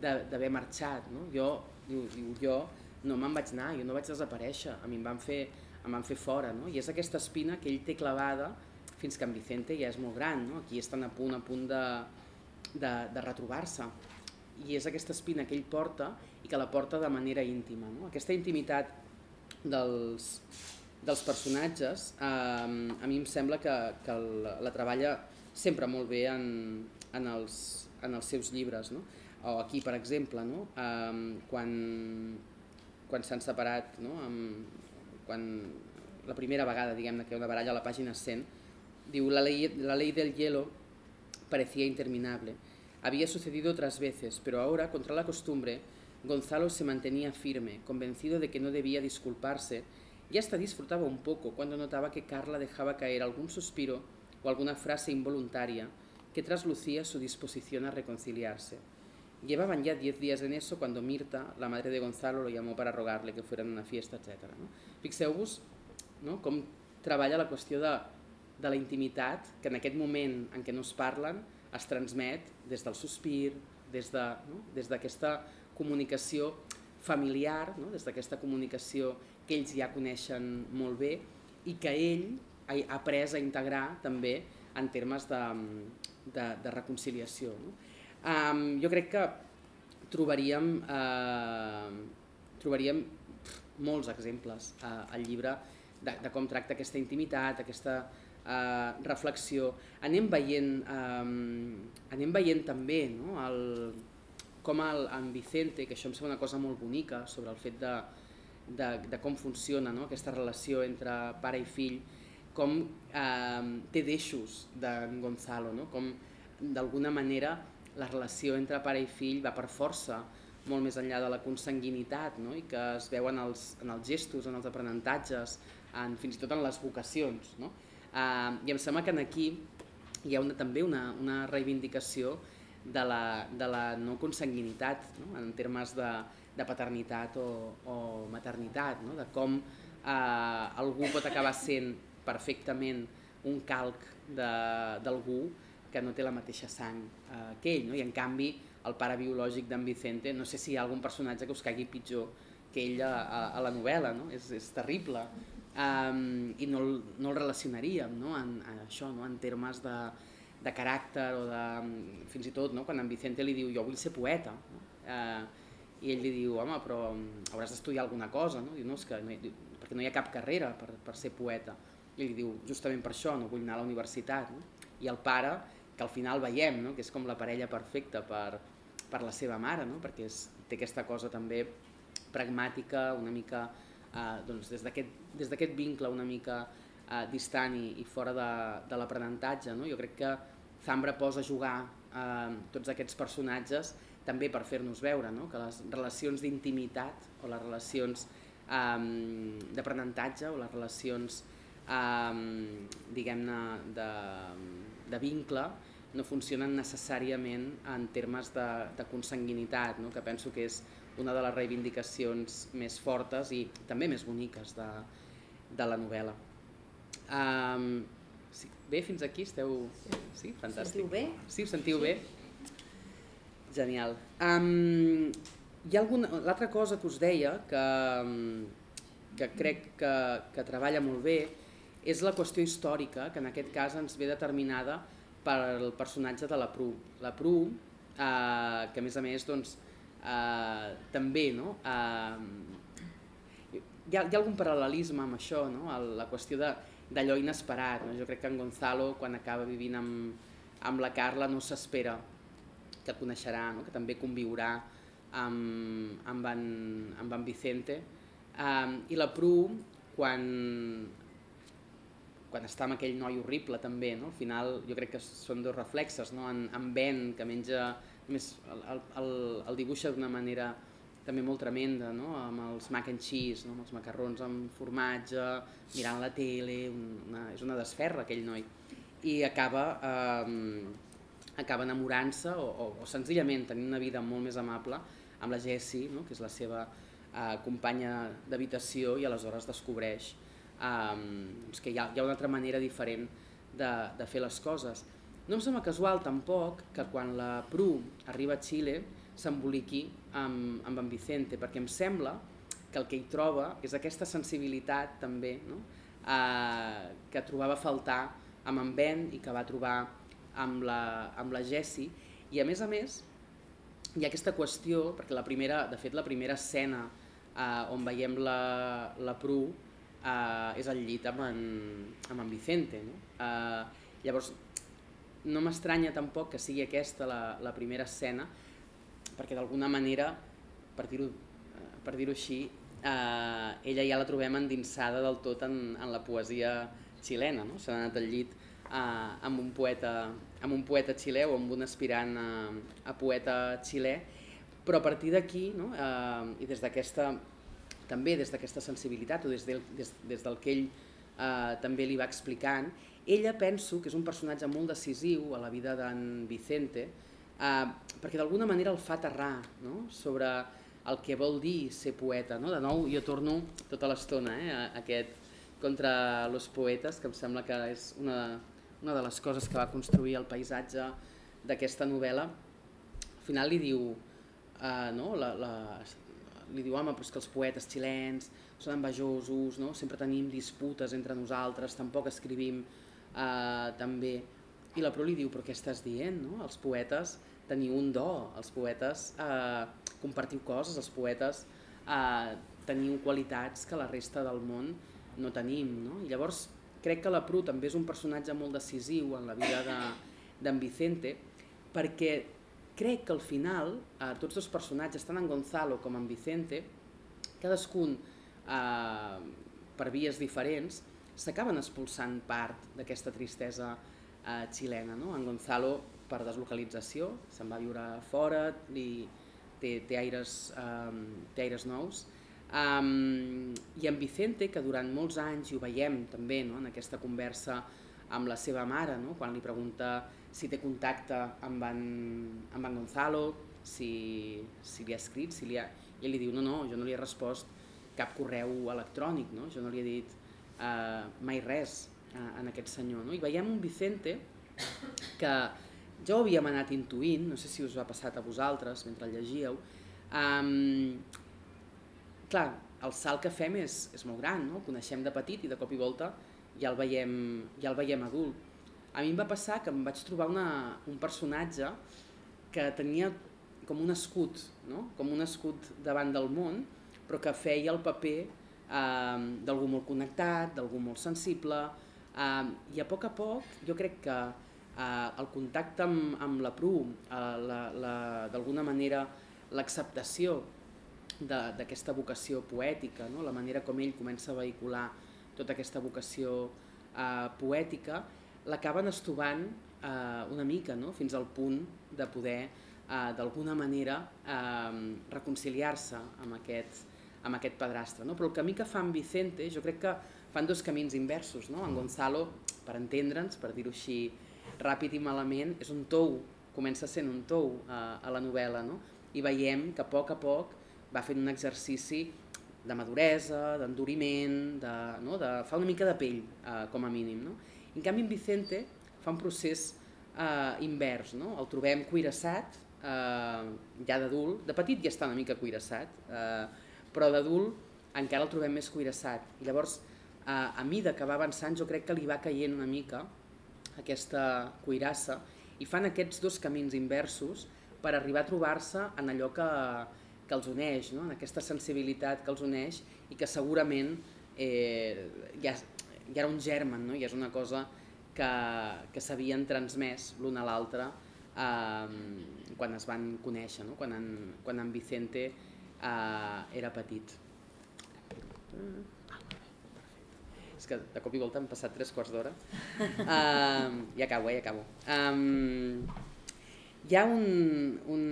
d'haver marxat. No? Jo, diu, diu, jo no me'n vaig anar, jo no vaig desaparèixer, a mi em van fer, em van fer fora. No? I és aquesta espina que ell té clavada fins que en Vicente ja és molt gran, no? aquí estan a punt a punt de, de, de retrobar-se. I és aquesta espina que ell porta i que la porta de manera íntima. No? Aquesta intimitat dels, dels personatges eh, a mi em sembla que, que la, la treballa sempre molt bé en, en, els, en els seus llibres. No? O aquí, per exemple, no? eh, quan, quan s'han separat, no? Amb, la primera vegada diguem que una baralla a la pàgina 100, diu la ley, la ley del hielo parecía interminable. Había sucedido otras veces, pero ahora, contra la costumbre, Gonzalo se mantenía firme, convencido de que no debía disculparse y hasta disfrutaba un poco cuando notaba que Carla dejaba caer algún suspiro o alguna frase involuntaria que traslucía su disposición a reconciliarse. Llevaban ya diez días en eso cuando Mirta, la madre de Gonzalo, lo llamó para rogarle que fueran a una fiesta, etc. No? Fixeu-vos no? com treballa la qüestió de, de la intimitat que en aquest moment en què no es parlen es transmet des del sospir, des d'aquesta de, no? comunicació familiar, no? des d'aquesta comunicació que ells ja coneixen molt bé i que ell ha après a integrar també en termes de, de, de reconciliació. No? Um, jo crec que trobaríem, uh, trobaríem molts exemples uh, al llibre de, de com tracta aquesta intimitat, aquesta uh, reflexió. Anem veient, um, anem veient també no? el, com el, en Vicente, que això em sembla una cosa molt bonica sobre el fet de, de, de com funciona no? aquesta relació entre pare i fill, com eh, té deixos d'en Gonzalo, no? com d'alguna manera la relació entre pare i fill va per força molt més enllà de la consanguinitat no? i que es veuen els, en els gestos, en els aprenentatges, en, fins i tot en les vocacions. No? Uh, I em sembla que aquí hi ha una, també una, una reivindicació de la, de la no consanguinitat no? en termes de, de paternitat o, o maternitat, no? de com uh, algú pot acabar sent perfectament un calc d'algú que no té la mateixa sang eh, que ell, no? i en canvi el pare biològic d'en Vicente, no sé si hi ha algun personatge que us caigui pitjor que ell a, a, a la novel·la, no? és, és terrible, um, i no, no el relacionaríem no? En, en això, no? en termes de, de caràcter o de, fins i tot no? quan en Vicente li diu jo vull ser poeta, no? uh, i ell li diu home però hauràs d'estudiar alguna cosa, no? Diu, no, és que no, diu, perquè no hi ha cap carrera per, per ser poeta, i li diu justament per això no vull anar a la universitat, no? i el pare que al final veiem, no? que és com la parella perfecta per, per la seva mare, no? perquè és, té aquesta cosa també pragmàtica, una mica eh, doncs des d'aquest vincle una mica eh, distant i, i fora de, de l'aprenentatge. No? Jo crec que Zambra posa a jugar eh, tots aquests personatges també per fer-nos veure no? que les relacions d'intimitat o les relacions eh, d'aprenentatge o les relacions eh, diguem-ne de, de vincle no funcionen necessàriament en termes de, de consanguinitat, no? que penso que és una de les reivindicacions més fortes i també més boniques de, de la novel·la. Um, sí, bé, fins aquí esteu... Sí, fantàstic.
Sentiu bé?
Sí, sentiu sí. bé? Genial. Um, hi ha alguna... L'altra cosa que us deia, que, que crec que, que treballa molt bé, és la qüestió històrica, que en aquest cas ens ve determinada pel personatge de la Pru. La Pru, eh, que a més a més doncs, eh, també no? eh, hi, ha, hi ha algun paral·lelisme amb això, no? la qüestió d'allò inesperat. No? Jo crec que en Gonzalo, quan acaba vivint amb, amb la Carla, no s'espera que coneixerà, no? que també conviurà amb, amb, en, amb en Vicente. Um, I la Pru, quan, quan està amb aquell noi horrible també, no? al final jo crec que són dos reflexes, no? en, en Ben, que menja, més el, el, el dibuixa d'una manera també molt tremenda, no? amb els mac and cheese, no? amb els macarrons amb formatge, mirant la tele, una, és una desferra aquell noi. I acaba, eh, acaba enamorant-se o, o, o senzillament tenint una vida molt més amable amb la Jessie, no? que és la seva eh, companya d'habitació i aleshores descobreix eh, doncs que hi ha, hi ha una altra manera diferent de, de fer les coses. No em sembla casual tampoc que quan la Pru arriba a Xile s'emboliqui amb, amb en Vicente, perquè em sembla que el que hi troba és aquesta sensibilitat també no? eh, que trobava a faltar amb en Ben i que va trobar amb la, amb la Jessie i a més a més hi ha aquesta qüestió, perquè la primera, de fet la primera escena eh, on veiem la, la Pru eh, és al llit amb en, amb en Vicente. No? Eh, llavors, no m'estranya tampoc que sigui aquesta la, la primera escena, perquè d'alguna manera, per dir-ho eh, per dir així, eh, ella ja la trobem endinsada del tot en, en la poesia xilena, no? s'ha anat al llit eh, amb, un poeta, amb un poeta xilè o amb un aspirant a, a poeta xilè, però a partir d'aquí, no? eh, i des d'aquesta també des d'aquesta sensibilitat o des del, des, des del que ell eh, també li va explicant, ella penso que és un personatge molt decisiu a la vida d'en Vicente, eh, perquè d'alguna manera el fa aterrar no? sobre el que vol dir ser poeta. No? De nou, jo torno tota l'estona eh, a aquest contra los poetes, que em sembla que és una, una de les coses que va construir el paisatge d'aquesta novel·la. Al final li diu, eh, no? la, la, li diu, home, però és que els poetes xilens són envejosos, no? sempre tenim disputes entre nosaltres, tampoc escrivim eh, també. I la Pro li diu, però què estàs dient? No? Els poetes teniu un do, els poetes eh, compartiu coses, els poetes eh, teniu qualitats que la resta del món no tenim. No? I llavors crec que la Pru també és un personatge molt decisiu en la vida d'en de, Vicente, perquè crec que al final eh, tots dos personatges, tant en Gonzalo com en Vicente, cadascun eh, per vies diferents, s'acaben expulsant part d'aquesta tristesa eh, xilena. No? En Gonzalo per deslocalització, se'n va viure fora, li, té, té, aires, um, té aires nous. Um, I en Vicente, que durant molts anys, i ho veiem també no, en aquesta conversa amb la seva mare, no, quan li pregunta si té contacte amb en, amb en Gonzalo, si, si li ha escrit, si li ha... i li diu no, no, jo no li he respost cap correu electrònic, no? jo no li he dit uh, mai res uh, en aquest senyor. No? I veiem un Vicente que ja ho havíem anat intuint, no sé si us ha passat a vosaltres mentre el llegíeu, um, clar, el salt que fem és, és molt gran, no? el coneixem de petit i de cop i volta ja el veiem, ja el veiem adult. A mi em va passar que em vaig trobar una, un personatge que tenia com un escut, no? com un escut davant del món, però que feia el paper eh, d'algú molt connectat, d'algú molt sensible, eh, i a poc a poc jo crec que eh, el contacte amb, amb la PRU, eh, d'alguna manera l'acceptació d'aquesta vocació poètica, no? la manera com ell comença a vehicular tota aquesta vocació eh, poètica, l'acaben estovant eh, una mica, no? fins al punt de poder eh, d'alguna manera eh, reconciliar-se amb aquest, amb aquest padrastre. No? Però el camí que fa en Vicente, jo crec que fan dos camins inversos. No? En Gonzalo, per entendre'ns, per dir-ho així ràpid i malament, és un tou, comença sent un tou a, a la novel·la, no? i veiem que a poc a poc va fent un exercici de maduresa, d'enduriment, de, no? de, fa una mica de pell, eh, com a mínim. No? En canvi, en Vicente fa un procés eh, invers, no? el trobem cuirassat, eh, ja d'adult, de petit ja està una mica cuirassat, eh, però d'adult encara el trobem més cuirassat. I llavors, eh, a mida que va avançant, jo crec que li va caient una mica aquesta cuirassa, i fan aquests dos camins inversos per arribar a trobar-se en allò que, que els uneix, no? en aquesta sensibilitat que els uneix i que segurament eh, ja, ja era un germen, no? ja és una cosa que, que s'havien transmès l'un a l'altre eh, quan es van conèixer, no? quan, en, quan en Vicente eh, era petit. Ah, és que de cop i volta han passat tres quarts d'hora. Uh, ja acabo, eh, ja acabo. Um, hi ha un, un,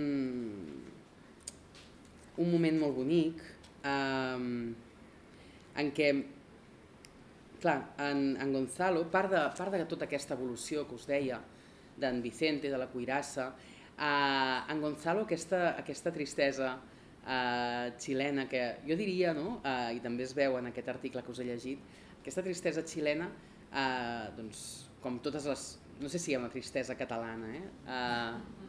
un moment molt bonic um, en què clar, en, en Gonzalo, part de, part de tota aquesta evolució que us deia, d'en Vicente, de la cuirassa, eh, en Gonzalo aquesta, aquesta tristesa eh, xilena que jo diria, no? eh, i també es veu en aquest article que us he llegit, aquesta tristesa xilena, eh, doncs, com totes les... No sé si hi ha una tristesa catalana, eh? eh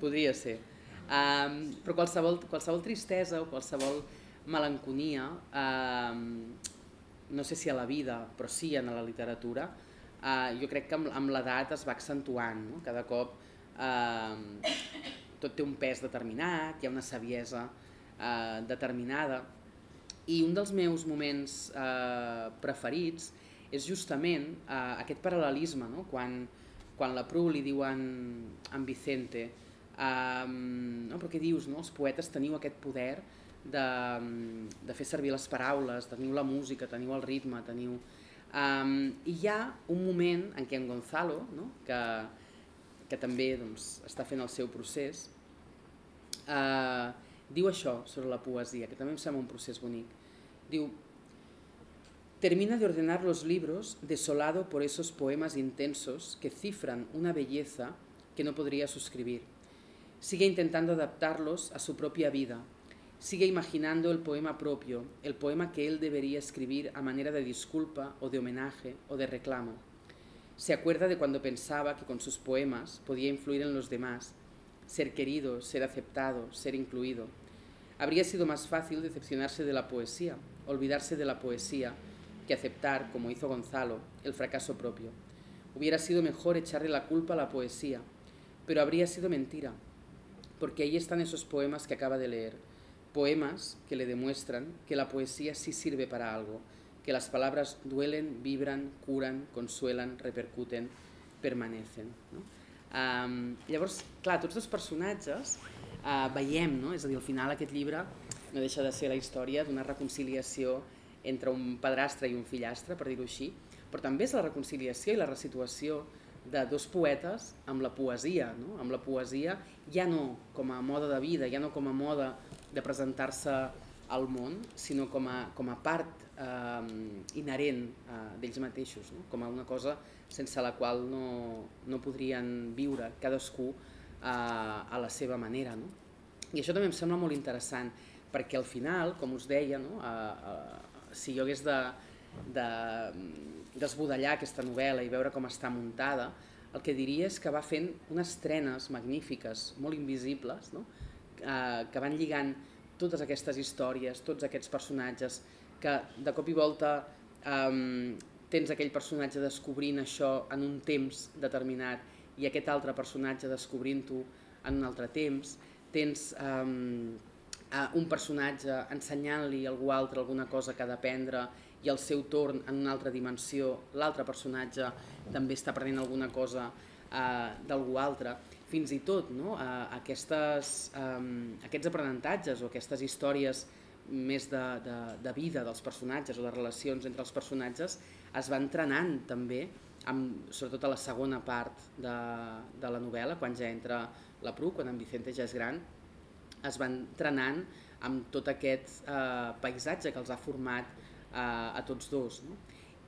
podria ser. Um, però qualsevol, qualsevol tristesa o qualsevol melanconia eh, no sé si a la vida, però sí en la literatura, eh, jo crec que amb, amb l'edat es va accentuant, no? cada cop eh, tot té un pes determinat, hi ha una saviesa eh, determinada, i un dels meus moments eh, preferits és justament eh, aquest paral·lelisme, no? quan, quan la Pru li diuen en Vicente, eh, no? però què dius, no? els poetes teniu aquest poder de, de fer servir les paraules, teniu la música, teniu el ritme, teniu... Um, I hi ha un moment en què en Gonzalo, no? que, que també doncs, està fent el seu procés, uh, diu això sobre la poesia, que també em sembla un procés bonic. Diu, termina de ordenar los libros desolado por esos poemas intensos que cifran una belleza que no podría suscribir. Sigue intentando adaptarlos a su propia vida, Sigue imaginando el poema propio, el poema que él debería escribir a manera de disculpa o de homenaje o de reclamo. Se acuerda de cuando pensaba que con sus poemas podía influir en los demás, ser querido, ser aceptado, ser incluido. Habría sido más fácil decepcionarse de la poesía, olvidarse de la poesía, que aceptar, como hizo Gonzalo, el fracaso propio. Hubiera sido mejor echarle la culpa a la poesía, pero habría sido mentira, porque ahí están esos poemas que acaba de leer poemas que le demuestran que la poesía sí sirve para algo, que las palabras duelen, vibran, curan, consuelen, repercuten, permanecen. No? Um, llavors, clar, tots dos personatges uh, veiem, no? és a dir, al final aquest llibre no deixa de ser la història d'una reconciliació entre un padrastre i un fillastre, per dir-ho així, però també és la reconciliació i la resituació de dos poetes amb la poesia, no? amb la poesia ja no com a moda de vida, ja no com a moda de presentar-se al món, sinó com a, com a part eh, inherent eh, d'ells mateixos, no? com a una cosa sense la qual no, no podrien viure cadascú eh, a la seva manera. No? I això també em sembla molt interessant, perquè al final, com us deia, no? eh, eh, si jo hagués de, de desbudellar aquesta novel·la i veure com està muntada, el que diria és que va fent unes trenes magnífiques, molt invisibles, no? Eh, que van lligant totes aquestes històries, tots aquests personatges, que de cop i volta eh, tens aquell personatge descobrint això en un temps determinat i aquest altre personatge descobrint-ho en un altre temps, tens eh, un personatge ensenyant-li a algú altre alguna cosa que ha d'aprendre i al seu torn en una altra dimensió l'altre personatge també està aprenent alguna cosa eh, d'algú altre fins i tot no? aquestes, um, aquests aprenentatges o aquestes històries més de, de, de vida dels personatges o de relacions entre els personatges es van entrenant també, amb, sobretot a la segona part de, de la novel·la, quan ja entra la Pru, quan en Vicente ja és gran, es van entrenant amb tot aquest eh, paisatge que els ha format eh, a tots dos. No?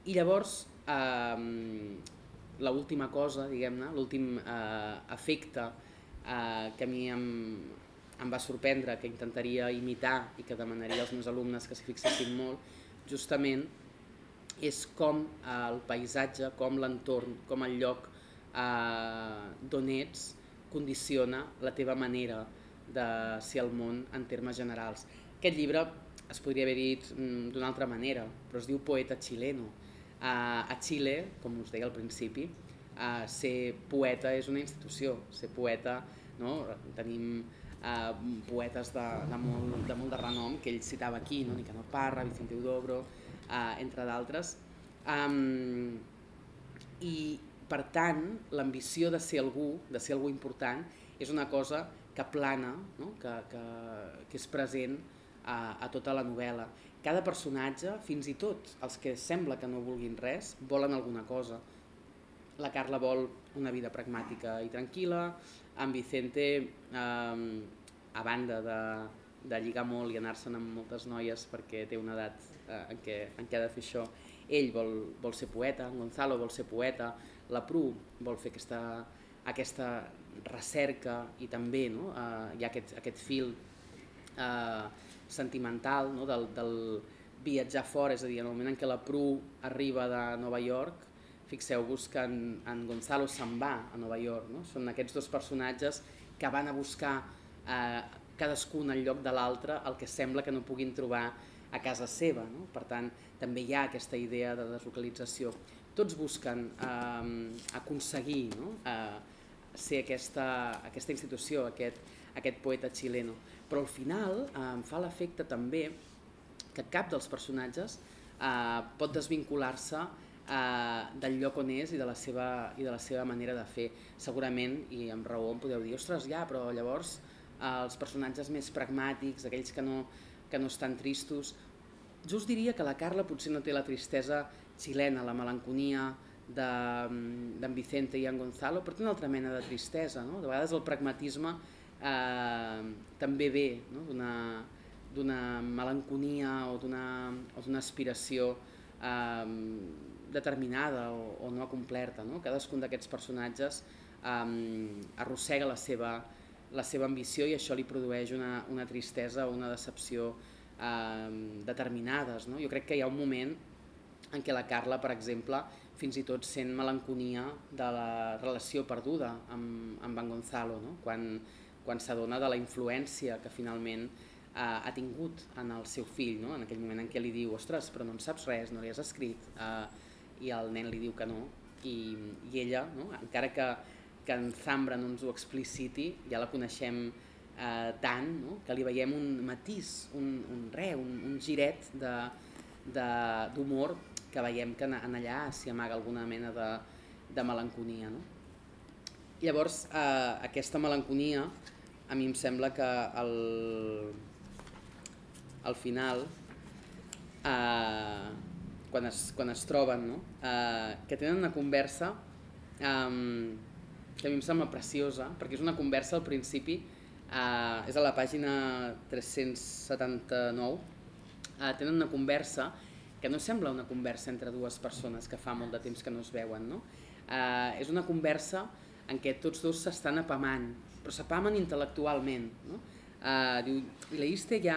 I llavors, eh, l'última cosa, diguem-ne, l'últim eh, efecte eh, que a mi em, em va sorprendre, que intentaria imitar i que demanaria als meus alumnes que s'hi fixessin molt, justament és com eh, el paisatge, com l'entorn, com el lloc eh, d'on ets condiciona la teva manera de ser al món en termes generals. Aquest llibre es podria haver dit mm, d'una altra manera, però es diu Poeta xileno, a, Xile, com us deia al principi, ser poeta és una institució, ser poeta, no? tenim uh, poetes de, de, molt, de molt de renom que ell citava aquí, no? Nicanor Parra, Vicente Udobro, uh, entre d'altres, um, i per tant, l'ambició de ser algú, de ser algú important, és una cosa que plana, no? que, que, que és present a, a tota la novel·la. Cada personatge, fins i tot els que sembla que no vulguin res, volen alguna cosa. La Carla vol una vida pragmàtica i tranquil·la, en Vicente, eh, a banda de, de lligar molt i anar-se'n amb moltes noies perquè té una edat eh, en, què, en què ha de fer això, ell vol, vol ser poeta, en Gonzalo vol ser poeta, la Pru vol fer aquesta, aquesta recerca i també no, eh, hi ha aquest, aquest fil eh, sentimental no, del, del viatjar fora, és a dir, en el moment en què la Pru arriba de Nova York, fixeu-vos que en, en Gonzalo se'n va a Nova York, no? són aquests dos personatges que van a buscar eh, cadascun al lloc de l'altre el que sembla que no puguin trobar a casa seva. No? Per tant, també hi ha aquesta idea de deslocalització. Tots busquen eh, aconseguir no? eh, ser aquesta, aquesta institució, aquest, aquest poeta xileno. Però al final eh, em fa l'efecte també que cap dels personatges eh, pot desvincular-se eh, del lloc on és i de, la seva, i de la seva manera de fer. Segurament, i amb raó em podeu dir, ostres, ja, però llavors eh, els personatges més pragmàtics, aquells que no, que no estan tristos, jo us diria que la Carla potser no té la tristesa xilena, la melanconia d'en Vicente i en Gonzalo, però té una altra mena de tristesa. No? De vegades el pragmatisme eh, també ve no? d'una melanconia o d'una aspiració eh, determinada o, o no complerta. No? Cadascun d'aquests personatges eh, arrossega la seva, la seva ambició i això li produeix una, una tristesa o una decepció eh, determinades. No? Jo crec que hi ha un moment en què la Carla, per exemple, fins i tot sent melanconia de la relació perduda amb, amb en Gonzalo, no? quan, quan s'adona de la influència que finalment eh, ha tingut en el seu fill, no? en aquell moment en què li diu ostres, però no en saps res, no li has escrit, eh, i el nen li diu que no, i, i ella, no? encara que, que en Zambra no ens ho expliciti, ja la coneixem eh, tant no? que li veiem un matís, un, un re, un, un giret d'humor que veiem que en, allà s'hi amaga alguna mena de, de melanconia. No? Llavors, eh, aquesta melanconia a mi em sembla que al, al final, eh, quan, es, quan es troben, no? eh, que tenen una conversa eh, que a mi em sembla preciosa, perquè és una conversa al principi Uh, és a la pàgina 379. Uh, tenen una conversa que no sembla una conversa entre dues persones que fa molt de temps que no es veuen. No? Uh, és una conversa en què tots dos s'estan apamant, però s'apamen intel·lectualment. No? Uh, diu, leíste ya,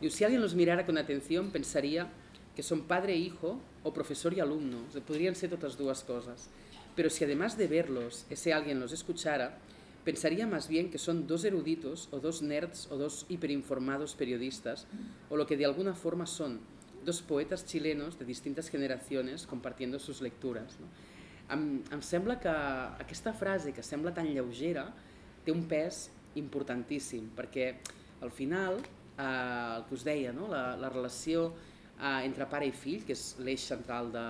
diu, si alguien los mirara con atención pensaría que son padre e hijo o profesor y alumno, o sea, podrían ser totes dues coses. Pero si además de verlos, ese alguien los escuchara, pensaría más bien que son dos eruditos o dos nerds o dos hiperinformados periodistas, o lo que de alguna forma son, dos poetas chilenos de distintas generaciones compartiendo sus lecturas. No? Em, em sembla que aquesta frase, que sembla tan lleugera, té un pes importantíssim, perquè al final, eh, el que us deia, no? la, la relació eh, entre pare i fill, que és l'eix central de,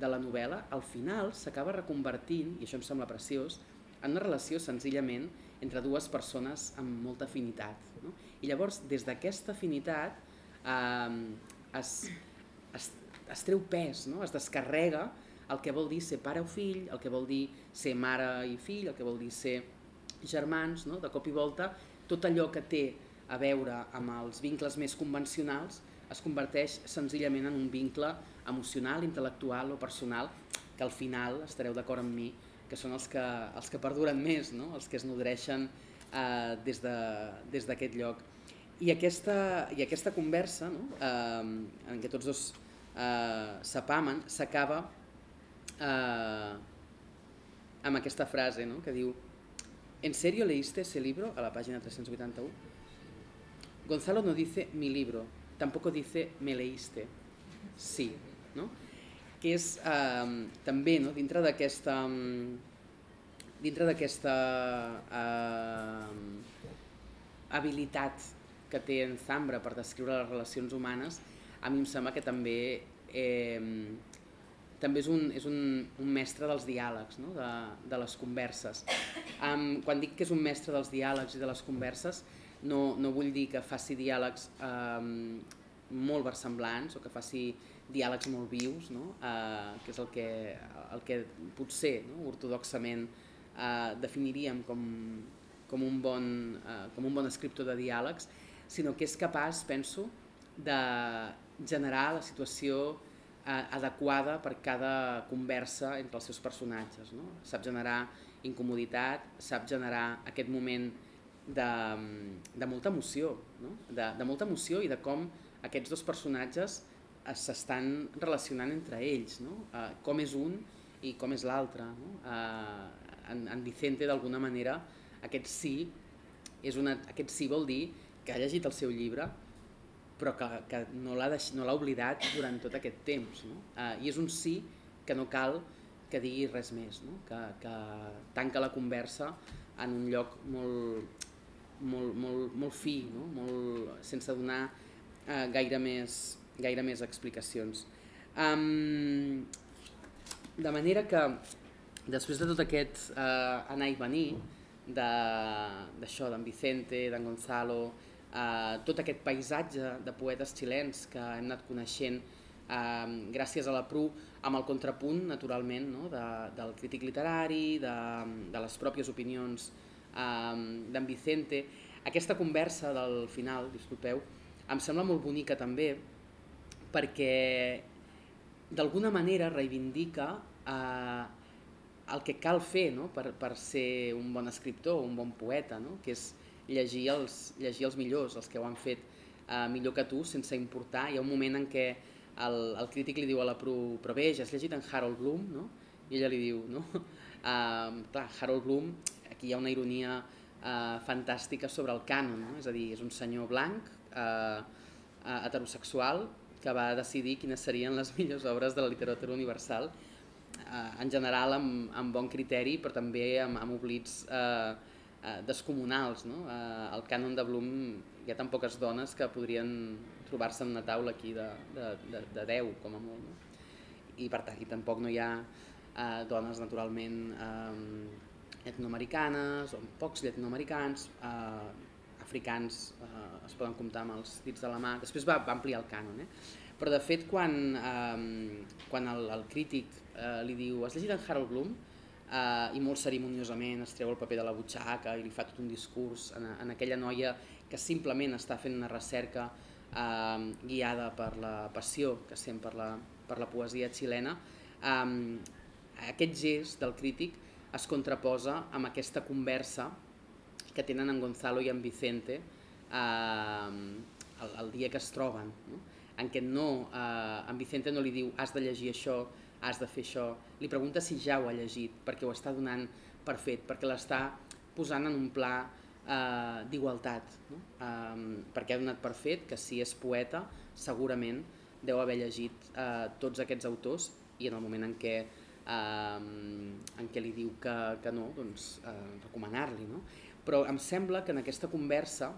de la novel·la, al final s'acaba reconvertint, i això em sembla preciós, en una relació senzillament entre dues persones amb molta afinitat. No? I llavors, des d'aquesta afinitat, eh, es, es, es treu pes, no? es descarrega el que vol dir ser pare o fill, el que vol dir ser mare i fill, el que vol dir ser germans, no? de cop i volta, tot allò que té a veure amb els vincles més convencionals es converteix senzillament en un vincle emocional, intel·lectual o personal que al final, estareu d'acord amb mi, que són els que, els que perduren més, no? els que es nodreixen eh, des d'aquest de, lloc. I aquesta, I aquesta conversa, no? eh, en què tots dos eh, s'apamen, s'acaba eh, amb aquesta frase no? que diu ¿En serio leíste ese libro? A la pàgina 381. Gonzalo no dice mi libro, tampoco dice me leíste. Sí, ¿no? que és eh, també no, dintre d'aquesta dintre d'aquesta eh, habilitat que té en Zambra per descriure les relacions humanes, a mi em sembla que també eh, també és un, és un, un mestre dels diàlegs, no? de, de les converses. Um, quan dic que és un mestre dels diàlegs i de les converses, no, no vull dir que faci diàlegs um, molt versemblants o que faci diàlegs molt vius, no? uh, que és el que, el que potser no? ortodoxament uh, definiríem com, com, un bon, uh, com un bon escriptor de diàlegs, sinó que és capaç, penso, de generar la situació eh, adequada per cada conversa entre els seus personatges. No? Sap generar incomoditat, sap generar aquest moment de, de molta emoció, no? de, de molta emoció i de com aquests dos personatges s'estan relacionant entre ells, no? eh, com és un i com és l'altre. No? Eh, en, en Vicente, d'alguna manera, aquest sí, és una, aquest sí vol dir que ha llegit el seu llibre però que, que no l'ha oblidat durant tot aquest temps. No? Uh, I és un sí que no cal que digui res més, no? que, que tanca la conversa en un lloc molt, molt, molt, molt fi, no? molt, sense donar uh, gaire, més, gaire més explicacions. Um, de manera que després de tot aquest uh, anar i venir, d'això, d'en Vicente, d'en Gonzalo, eh, tot aquest paisatge de poetes xilens que hem anat coneixent eh, gràcies a la PRU, amb el contrapunt, naturalment, no? de, del crític literari, de, de les pròpies opinions eh, d'en Vicente. Aquesta conversa del final, disculpeu, em sembla molt bonica també perquè d'alguna manera reivindica eh, el que cal fer no? per, per ser un bon escriptor, un bon poeta, no? que és llegir els, llegir els millors, els que ho han fet uh, millor que tu, sense importar. Hi ha un moment en què el, el crític li diu a la Pru, però bé, ja has llegit en Harold Bloom, no? I ella li diu, no? Uh, clar, Harold Bloom, aquí hi ha una ironia uh, fantàstica sobre el cànon, no? és a dir, és un senyor blanc, uh, uh, heterosexual, que va decidir quines serien les millors obres de la literatura universal, uh, en general amb, amb bon criteri, però també amb, amb oblits uh, eh, descomunals. No? Eh, el cànon de Bloom hi ha tan poques dones que podrien trobar-se en una taula aquí de, de, de, de 10, com a molt. No? I per tant, i tampoc no hi ha eh, dones naturalment eh, etnoamericanes, o pocs llatinoamericans, eh, africans eh, es poden comptar amb els dits de la mà. Després va, va ampliar el cànon. Eh? Però de fet, quan, eh, quan el, el crític eh, li diu has llegit en Harold Bloom? Eh, i molt cerimoniosament es treu el paper de la butxaca i li fa tot un discurs en, en aquella noia que simplement està fent una recerca eh, guiada per la passió que sent per la, per la poesia xilena. Eh, aquest gest del crític es contraposa amb aquesta conversa que tenen en Gonzalo i en Vicente eh, el, el dia que es troben, no? en què no, eh, en Vicente no li diu has de llegir això, has de fer això. Li pregunta si ja ho ha llegit, perquè ho està donant per fet, perquè l'està posant en un pla eh, d'igualtat, no? eh, perquè ha donat per fet que si és poeta segurament deu haver llegit eh, tots aquests autors i en el moment en què, eh, en què li diu que, que no, doncs eh, recomanar-li. No? Però em sembla que en aquesta conversa,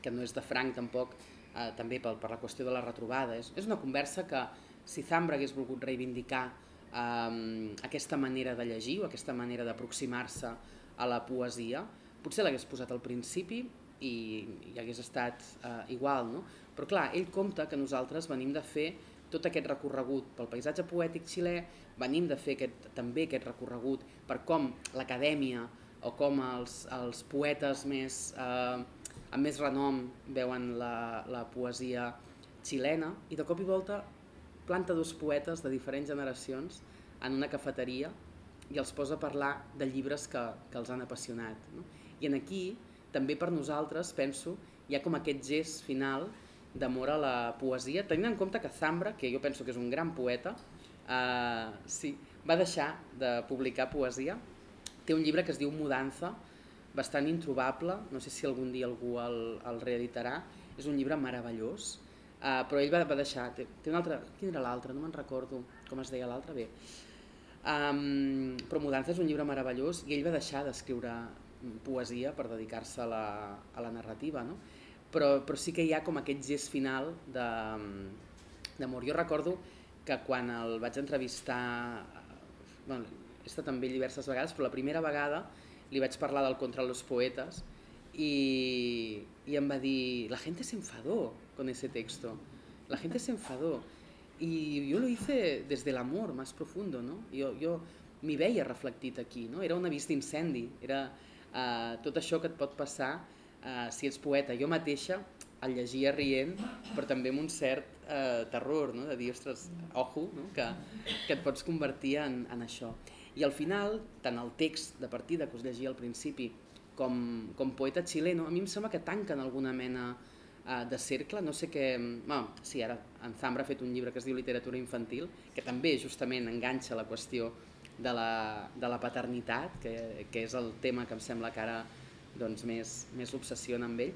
que no és de franc tampoc, eh, també per, per la qüestió de la retrobada, és, és una conversa que si Zambra hagués volgut reivindicar um, aquesta manera de llegir o aquesta manera d'aproximar-se a la poesia, potser l'hagués posat al principi i, i hagués estat uh, igual, no? Però clar, ell compta que nosaltres venim de fer tot aquest recorregut pel paisatge poètic xilè, venim de fer aquest, també aquest recorregut per com l'acadèmia o com els, els poetes més, eh, amb més renom veuen la, la poesia xilena i de cop i volta planta dos poetes de diferents generacions en una cafeteria i els posa a parlar de llibres que, que els han apassionat. No? I en aquí, també per nosaltres, penso, hi ha com aquest gest final d'amor a la poesia, tenint en compte que Zambra, que jo penso que és un gran poeta, eh, sí, va deixar de publicar poesia. Té un llibre que es diu Mudanza, bastant introbable, no sé si algun dia algú el, el reeditarà, és un llibre meravellós, Uh, però ell va, va deixar, té, té un altre, quin era l'altre? No me'n recordo com es deia l'altre, bé. Um, però Mudanza és un llibre meravellós i ell va deixar d'escriure poesia per dedicar-se a, la, a la narrativa, no? Però, però sí que hi ha com aquest gest final d'amor. Jo recordo que quan el vaig entrevistar, bueno, he estat amb ell diverses vegades, però la primera vegada li vaig parlar del Contra los Poetes y, y em va dir, la gente se enfadó con ese texto, la gente se enfadó. Y yo lo hice desde el amor más profundo, no? Jo, jo m'hi veia reflectit aquí, no? Era un avís d'incendi, era uh, tot això que et pot passar uh, si ets poeta. Jo mateixa el llegia rient, però també amb un cert uh, terror, no? de dir, ostres, ojo, no? que, que et pots convertir en, en això. I al final, tant el text de partida que us llegia al principi com, com poeta xileno, a mi em sembla que tanquen alguna mena uh, de cercle, no sé què... Bueno, sí, ara en Zambra ha fet un llibre que es diu Literatura infantil, que també justament enganxa la qüestió de la, de la paternitat, que, que és el tema que em sembla que ara doncs, més, més l'obsessiona amb ell.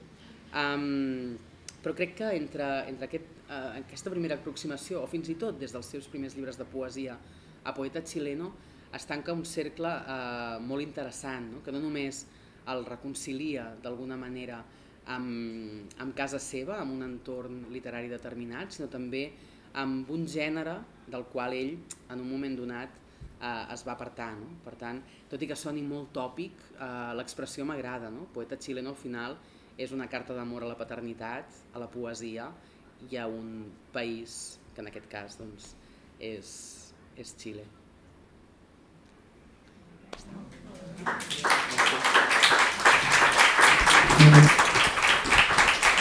Um, però crec que entre, entre aquest, uh, aquesta primera aproximació, o fins i tot des dels seus primers llibres de poesia a poeta xileno, es tanca un cercle uh, molt interessant, no? que no només el reconcilia d'alguna manera amb, amb casa seva, amb un entorn literari determinat, sinó també amb un gènere del qual ell, en un moment donat, eh, es va apartar. No? Per tant, tot i que soni molt tòpic, eh, l'expressió m'agrada. No? Poeta xileno al final és una carta d'amor a la paternitat, a la poesia i a un país que en aquest cas doncs, és, és Xile. Gràcies.